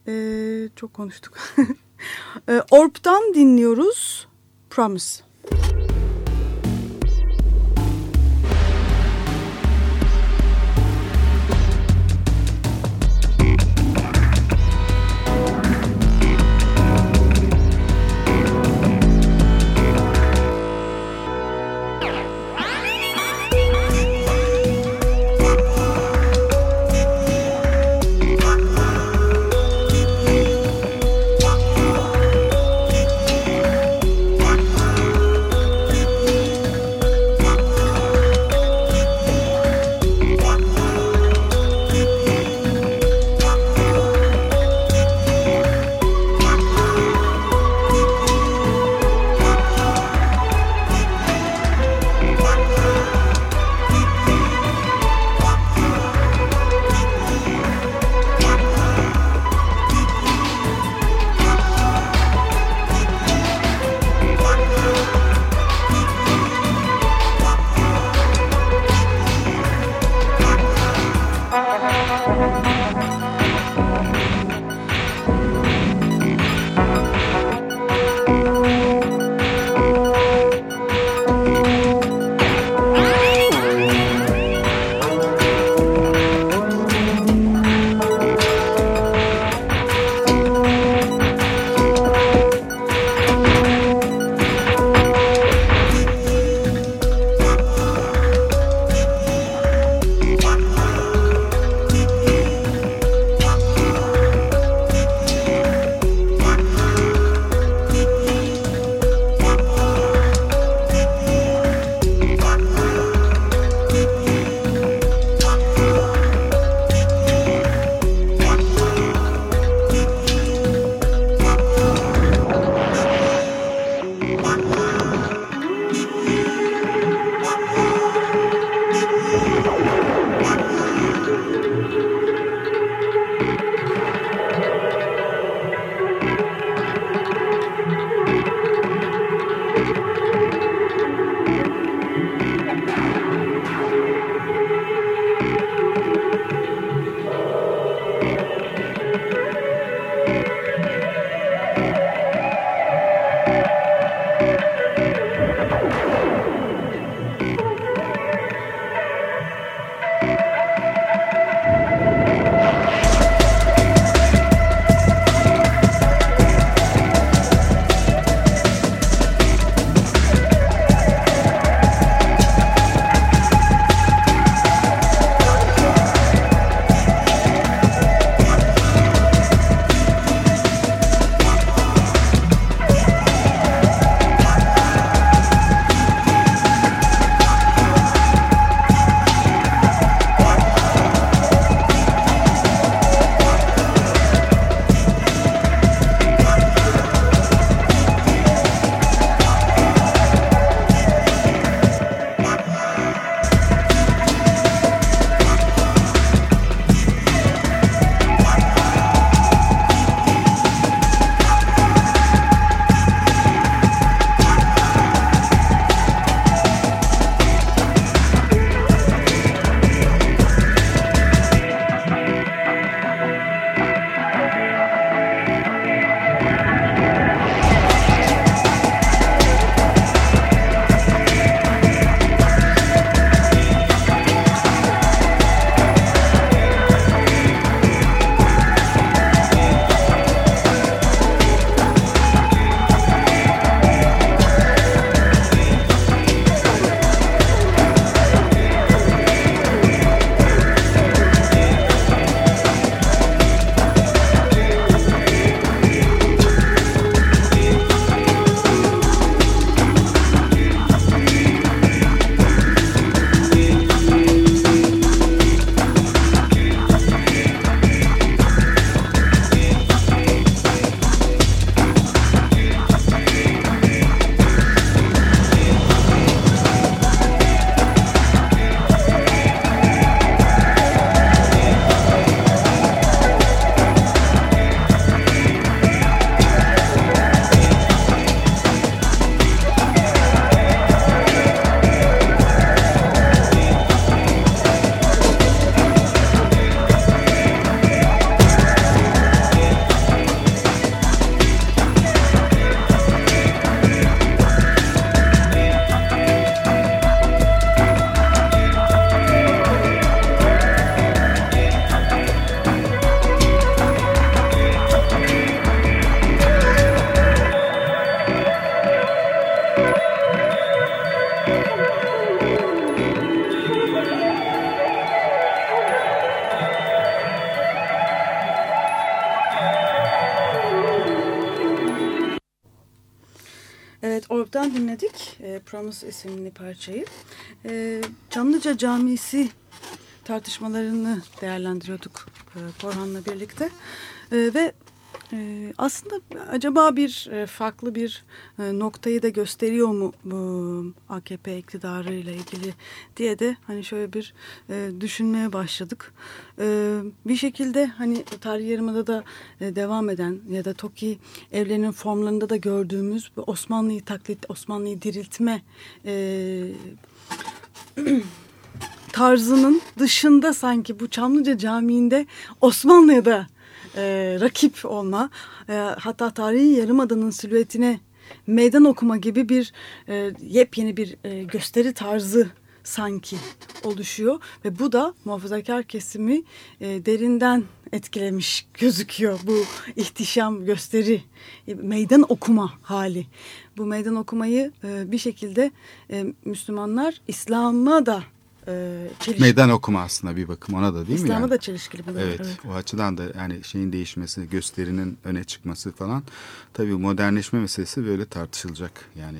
E, çok konuştuk. e, Orp'tan dinliyoruz. Promise. Thank you. Promise isimli parçayı. E, Çamlıca Camisi tartışmalarını değerlendiriyorduk e, Korhan'la birlikte. E, ve ee, aslında acaba bir e, farklı bir e, noktayı da gösteriyor mu bu AKP iktidarı ile ilgili diye de hani şöyle bir e, düşünmeye başladık. Ee, bir şekilde hani tarih yarımada da devam eden ya da TOKİ evlerinin formlarında da gördüğümüz Osmanlı'yı taklit, Osmanlı'yı diriltme tarzının dışında sanki bu Çamlıca Camii'nde Osmanlı'ya da e, rakip olma e, hatta tarihi yarımadanın silüetine meydan okuma gibi bir e, yepyeni bir e, gösteri tarzı sanki oluşuyor. Ve bu da muhafazakar kesimi e, derinden etkilemiş gözüküyor bu ihtişam gösteri e, meydan okuma hali. Bu meydan okumayı e, bir şekilde e, Müslümanlar İslam'a da e. Meydan okuma aslında bir bakım ona da değil İslam'a mi? İslam'a da çelişkili buluyor. Evet, evet o açıdan da yani şeyin değişmesi, gösterinin öne çıkması falan tabii modernleşme meselesi böyle tartışılacak. Yani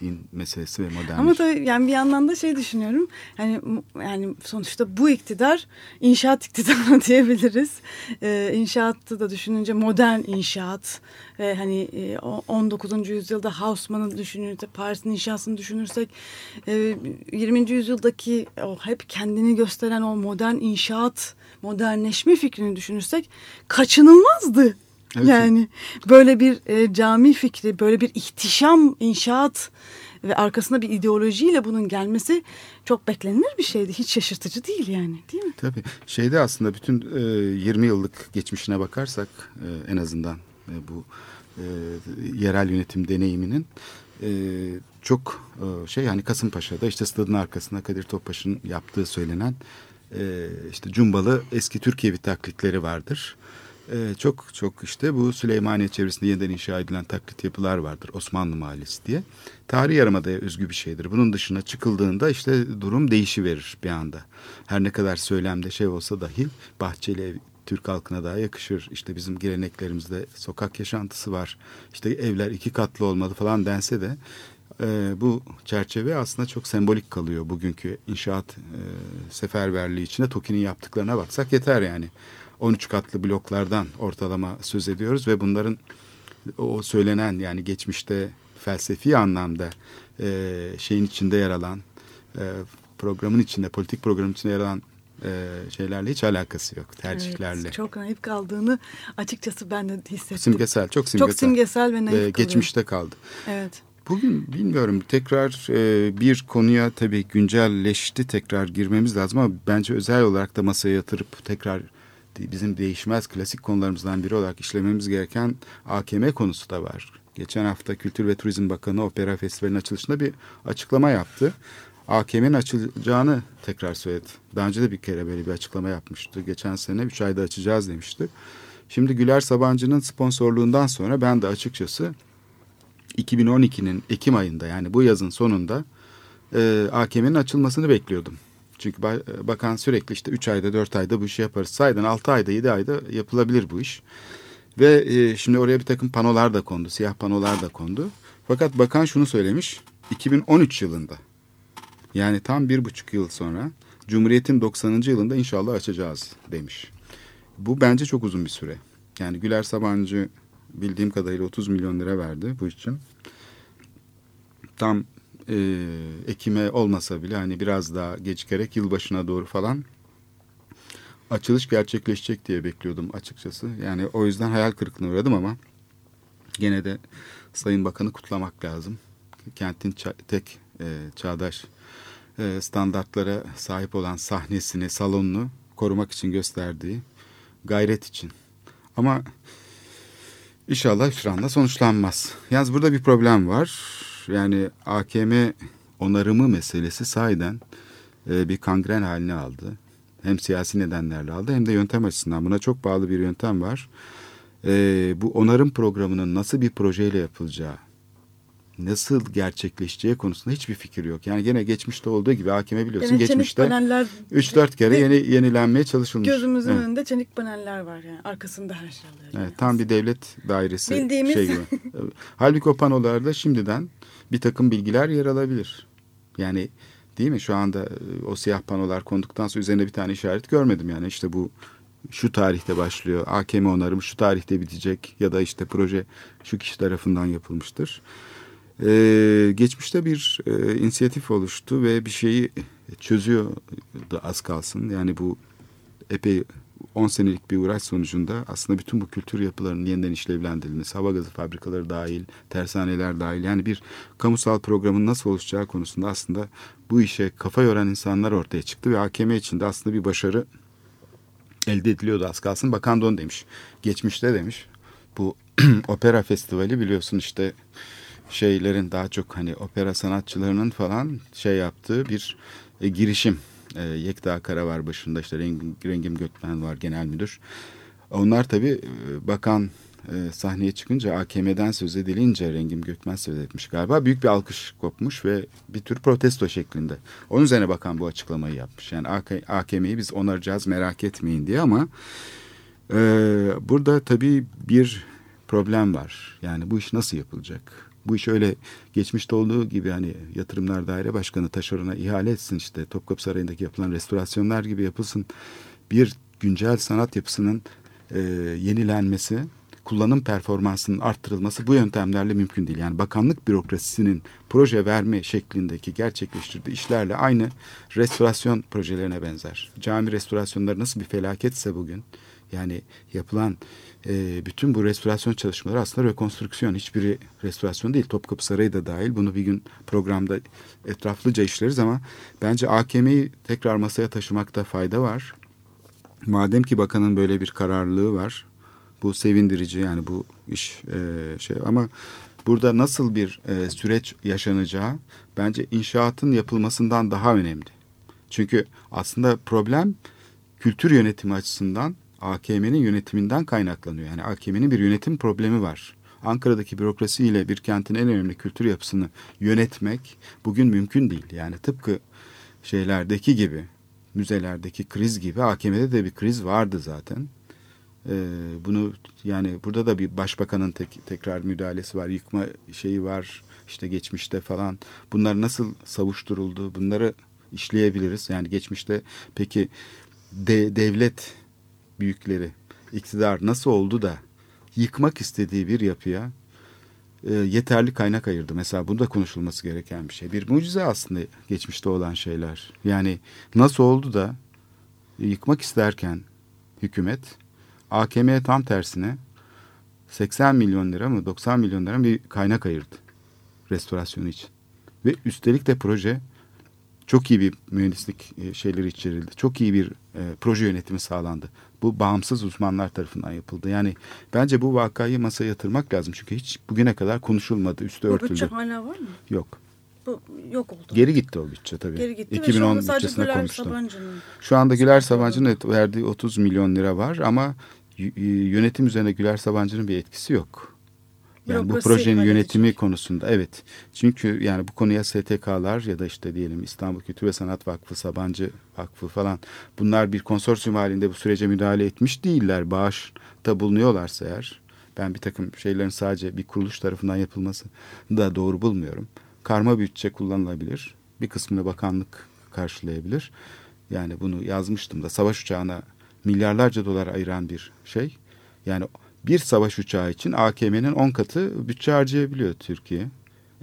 din meselesi ve modernleşme. Ama da yani bir yandan da şey düşünüyorum. Yani yani sonuçta bu iktidar inşaat iktidarı diyebiliriz. Ee, inşaatı da düşününce modern inşaat ve hani 19. E, yüzyılda Haussmann'ı düşünürsek, Paris'in inşasını düşünürsek 20. E, yüzyıldaki o hep kendini gösteren o modern inşaat, modernleşme fikrini düşünürsek kaçınılmazdı. Evet. Yani böyle bir e, cami fikri, böyle bir ihtişam inşaat ve arkasında bir ideolojiyle bunun gelmesi çok beklenir bir şeydi. Hiç şaşırtıcı değil yani değil mi? Tabii. Şeyde aslında bütün e, 20 yıllık geçmişine bakarsak e, en azından e, bu e, yerel yönetim deneyiminin e, çok e, şey yani Kasımpaşa'da işte stadın arkasında Kadir Topbaş'ın yaptığı söylenen e, işte Cumbalı eski Türkiye taklitleri vardır. Ee, çok çok işte bu Süleymaniye çevresinde yeniden inşa edilen taklit yapılar vardır. Osmanlı Mahallesi diye. Tarih Yarımada'ya özgü bir şeydir. Bunun dışına çıkıldığında işte durum değişiverir bir anda. Her ne kadar söylemde şey olsa dahi Bahçeli ev Türk halkına daha yakışır. İşte bizim geleneklerimizde sokak yaşantısı var. İşte evler iki katlı olmalı falan dense de e, bu çerçeve aslında çok sembolik kalıyor bugünkü inşaat e, seferberliği içinde TOKİ'nin yaptıklarına baksak yeter yani. 13 katlı bloklardan ortalama söz ediyoruz ve bunların o söylenen yani geçmişte felsefi anlamda e, şeyin içinde yer alan e, programın içinde politik programın içinde yer alan e, şeylerle hiç alakası yok tercihlerle. Evet, çok naif kaldığını açıkçası ben de hissettim. Simgesel çok simgesel. Çok simgesel ve naif e, Geçmişte kaldı. Evet. Bugün bilmiyorum tekrar e, bir konuya tabii güncelleşti tekrar girmemiz lazım ama bence özel olarak da masaya yatırıp tekrar bizim değişmez klasik konularımızdan biri olarak işlememiz gereken AKM konusu da var. Geçen hafta Kültür ve Turizm Bakanı Opera Festivali'nin açılışında bir açıklama yaptı. AKM'nin açılacağını tekrar söyledi. Daha önce de bir kere böyle bir açıklama yapmıştı. Geçen sene üç ayda açacağız demişti. Şimdi Güler Sabancı'nın sponsorluğundan sonra ben de açıkçası 2012'nin Ekim ayında yani bu yazın sonunda e, AKM'nin açılmasını bekliyordum. Çünkü bakan sürekli işte 3 ayda 4 ayda bu işi yaparız. Sayeden 6 ayda 7 ayda yapılabilir bu iş. Ve e, şimdi oraya bir takım panolar da kondu. Siyah panolar da kondu. Fakat bakan şunu söylemiş. 2013 yılında yani tam bir buçuk yıl sonra Cumhuriyet'in 90. yılında inşallah açacağız demiş. Bu bence çok uzun bir süre. Yani Güler Sabancı bildiğim kadarıyla 30 milyon lira verdi bu için. Tam e, Ekim'e olmasa bile hani biraz daha gecikerek yılbaşına doğru falan açılış gerçekleşecek diye bekliyordum açıkçası. Yani o yüzden hayal kırıklığına uğradım ama gene de Sayın Bakan'ı kutlamak lazım. Kentin ça tek e, çağdaş e, standartlara sahip olan sahnesini, salonunu korumak için gösterdiği gayret için. Ama inşallah hüsranla sonuçlanmaz. Yalnız burada bir problem var yani AKM onarımı meselesi sahiden e, bir kangren haline aldı. Hem siyasi nedenlerle aldı hem de yöntem açısından. Buna çok bağlı bir yöntem var. E, bu onarım programının nasıl bir projeyle yapılacağı nasıl gerçekleşeceği konusunda hiçbir fikir yok. Yani gene geçmişte olduğu gibi hakime biliyorsun çelik geçmişte paneller 3-4 kere yeni yenilenmeye çalışılmış. Gözümüzün Evet. önünde çelik paneller var yani arkasında her şey yani. Evet, tam bir devlet dairesi Bildiğimiz- şey gibi. Halbuki o panolarda şimdiden bir takım bilgiler yer alabilir. Yani değil mi şu anda e, o siyah panolar konduktan sonra üzerine bir tane işaret görmedim yani işte bu şu tarihte başlıyor. AKM onarım şu tarihte bitecek ya da işte proje şu kişi tarafından yapılmıştır. Ee, geçmişte bir e, inisiyatif oluştu ve bir şeyi çözüyor da az kalsın. Yani bu epey 10 senelik bir uğraş sonucunda aslında bütün bu kültür yapılarının yeniden işlevlendirilmesi, hava gazı fabrikaları dahil, tersaneler dahil yani bir kamusal programın nasıl oluşacağı konusunda aslında bu işe kafa yoran insanlar ortaya çıktı ve AKM içinde aslında bir başarı elde ediliyordu az kalsın. Bakan da onu demiş. Geçmişte demiş. Bu opera festivali biliyorsun işte şeylerin daha çok hani opera sanatçılarının falan şey yaptığı bir e, girişim. E, Yekta Kara var başında işte Rengim, Rengim Gökmen var genel müdür. Onlar tabii e, bakan e, sahneye çıkınca AKM'den söz edilince Rengim Gökmen söz etmiş galiba. Büyük bir alkış kopmuş ve bir tür protesto şeklinde. Onun üzerine bakan bu açıklamayı yapmış. Yani AK, AKM'yi biz onaracağız merak etmeyin diye ama e, burada tabii bir problem var. Yani bu iş nasıl yapılacak? Bu iş öyle geçmişte olduğu gibi hani yatırımlar daire başkanı taşerona ihale etsin işte Topkapı Sarayı'ndaki yapılan restorasyonlar gibi yapılsın. Bir güncel sanat yapısının e, yenilenmesi, kullanım performansının arttırılması bu yöntemlerle mümkün değil. Yani bakanlık bürokrasisinin proje verme şeklindeki gerçekleştirdiği işlerle aynı restorasyon projelerine benzer. Cami restorasyonları nasıl bir felaketse bugün yani yapılan e, bütün bu restorasyon çalışmaları aslında rekonstrüksiyon. Hiçbiri restorasyon değil. Topkapı Sarayı da dahil. Bunu bir gün programda etraflıca işleriz ama bence AKM'yi tekrar masaya taşımakta fayda var. Madem ki bakanın böyle bir kararlılığı var. Bu sevindirici yani bu iş e, şey ama burada nasıl bir e, süreç yaşanacağı bence inşaatın yapılmasından daha önemli. Çünkü aslında problem kültür yönetimi açısından AKM'nin yönetiminden kaynaklanıyor. Yani AKM'nin bir yönetim problemi var. Ankara'daki bürokrasiyle bir kentin en önemli kültür yapısını yönetmek bugün mümkün değil. Yani tıpkı şeylerdeki gibi, müzelerdeki kriz gibi AKM'de de bir kriz vardı zaten. Ee, bunu yani burada da bir başbakanın tek, tekrar müdahalesi var, yıkma şeyi var işte geçmişte falan. Bunlar nasıl savuşturuldu? Bunları işleyebiliriz. Yani geçmişte peki de, devlet büyükleri, iktidar nasıl oldu da yıkmak istediği bir yapıya e, yeterli kaynak ayırdı. Mesela bu da konuşulması gereken bir şey. Bir mucize aslında geçmişte olan şeyler. Yani nasıl oldu da yıkmak isterken hükümet AKM'ye tam tersine 80 milyon lira mı 90 milyon lira bir kaynak ayırdı restorasyonu için. Ve üstelik de proje çok iyi bir mühendislik e, şeyleri içerildi. Çok iyi bir e, proje yönetimi sağlandı. Bu bağımsız uzmanlar tarafından yapıldı. Yani bence bu vakayı masaya yatırmak lazım. Çünkü hiç bugüne kadar konuşulmadı, üstü Bu örtüldü. bütçe hala var mı? Yok. Bu yok oldu. Geri gitti o bütçe tabii. Geri gitti ve şu 2010 anda sadece bütçesine. Sabancı'nın. Şu anda Güler Sabancı'nın verdiği 30 milyon lira var ama yönetim üzerine Güler Sabancı'nın bir etkisi yok. Yani bu projenin halledecek. yönetimi konusunda evet. Çünkü yani bu konuya STK'lar ya da işte diyelim İstanbul Kültür ve Sanat Vakfı, Sabancı Vakfı falan bunlar bir konsorsiyum halinde bu sürece müdahale etmiş değiller. Bağışta bulunuyorlarsa eğer ben bir takım şeylerin sadece bir kuruluş tarafından yapılması da doğru bulmuyorum. Karma bütçe kullanılabilir. Bir kısmını bakanlık karşılayabilir. Yani bunu yazmıştım da savaş uçağına milyarlarca dolar ayıran bir şey. Yani bir savaş uçağı için AKM'nin 10 katı bütçe harcayabiliyor Türkiye.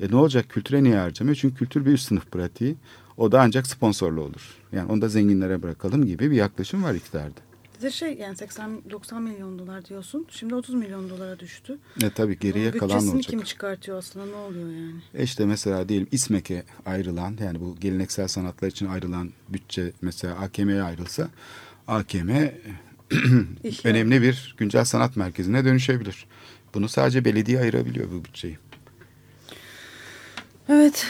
E ne olacak kültüre niye harcamıyor? Çünkü kültür bir üst sınıf pratiği. O da ancak sponsorlu olur. Yani onu da zenginlere bırakalım gibi bir yaklaşım var iktidarda. Bir de şey yani 80-90 milyon dolar diyorsun. Şimdi 30 milyon dolara düştü. E tabii geriye Bunun kalan olacak? kim çıkartıyor aslında ne oluyor yani? E işte mesela diyelim İSMEK'e ayrılan yani bu geleneksel sanatlar için ayrılan bütçe mesela AKM'ye ayrılsa AKM önemli bir güncel sanat merkezine dönüşebilir. Bunu sadece belediye ayırabiliyor bu bütçeyi. Evet.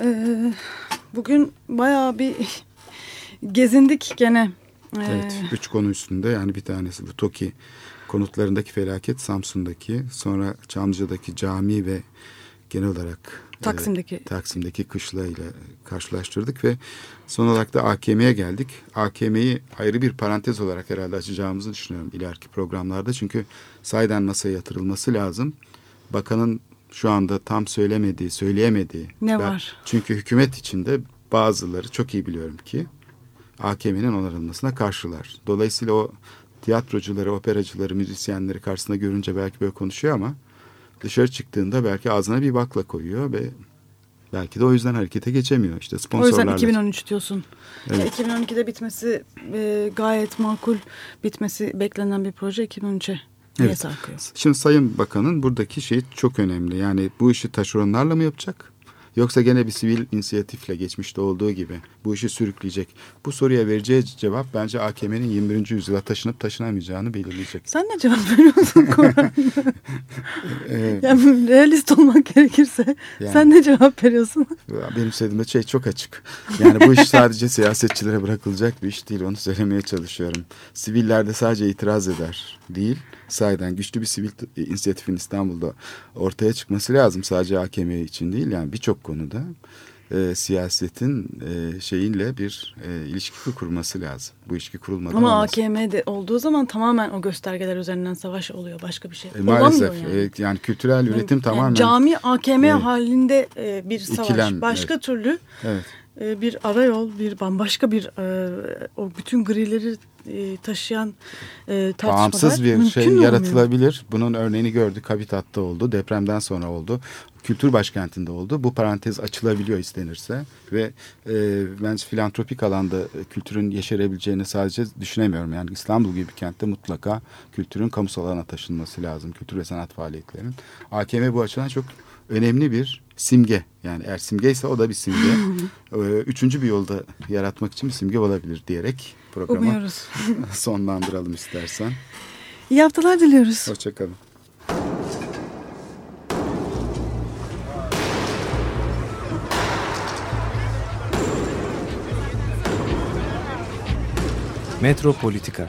eee, bugün bayağı bir gezindik gene. Eee, Evet, üç konu üstünde yani bir tanesi bu TOKİ konutlarındaki felaket Samsun'daki, sonra Çamlıca'daki cami ve genel olarak Taksim'deki. e, Taksim'deki kışla ile karşılaştırdık ve son olarak da AKM'ye geldik. AKM'yi ayrı bir parantez olarak herhalde açacağımızı düşünüyorum ileriki programlarda. Çünkü sayeden masaya yatırılması lazım. Bakanın şu anda tam söylemediği, söyleyemediği. Ne Ben- var? Çünkü hükümet içinde bazıları çok iyi biliyorum ki AKM'nin onarılmasına karşılar. Dolayısıyla o tiyatrocuları, operacıları, müzisyenleri karşısında görünce belki böyle konuşuyor ama dışarı çıktığında belki ağzına bir bakla koyuyor ve belki de o yüzden harekete geçemiyor. İşte O sponsorlarla. yüzden 2013 diyorsun. Evet. Ya 2012'de bitmesi e, gayet makul bitmesi beklenen bir proje 2013'e niye Evet. sarkıyor? Şimdi Sayın Bakan'ın buradaki şey çok önemli. Yani bu işi taşeronlarla mı yapacak? Yoksa gene bir sivil inisiyatifle geçmişte olduğu gibi bu işi sürükleyecek. Bu soruya vereceği cevap bence AKM'nin 21. yüzyıla taşınıp taşınamayacağını belirleyecek. Sen ne cevap veriyorsun Koran? Ee, yani realist olmak gerekirse Yani. sen ne cevap veriyorsun? Benim söylediğim de şey çok açık. Yani bu iş sadece siyasetçilere bırakılacak bir iş değil. Onu söylemeye çalışıyorum. Siviller de sadece itiraz eder değil. Sahiden güçlü bir sivil t- inisiyatifin İstanbul'da ortaya çıkması lazım. Sadece AKM için değil yani birçok konuda e, siyasetin e, şeyiyle bir e, ilişki kurması lazım. Bu ilişki kurulmadan Ama olmaz. AKM'de olduğu zaman tamamen o göstergeler üzerinden savaş oluyor. Başka bir şey E, maalesef yani. e, yani kültürel üretim Yani tamamen cami AKM Evet. halinde e, bir savaş. İkilem, Başka türlü evet. E, bir arayol, bir bambaşka bir e, o bütün grileri e, taşıyan tartışmalar bağımsız bir mümkün şey olmuyor. yaratılabilir. Bunun örneğini gördük. Habitat'ta oldu. Depremden sonra oldu. Kültür başkentinde oldu. Bu parantez açılabiliyor istenirse. Ve e, bence filantropik alanda kültürün yeşerebileceğini sadece düşünemiyorum. Yani İstanbul gibi bir kentte mutlaka kültürün kamusal alana taşınması lazım. Kültür ve sanat faaliyetlerinin. AKM bu açıdan çok önemli bir simge. Yani eğer simge ise o da bir simge. E, Üçüncü bir yolda yaratmak için bir simge olabilir diyerek programı Umuyoruz. sonlandıralım istersen. İyi haftalar diliyoruz. Hoşçakalın. Metropolitika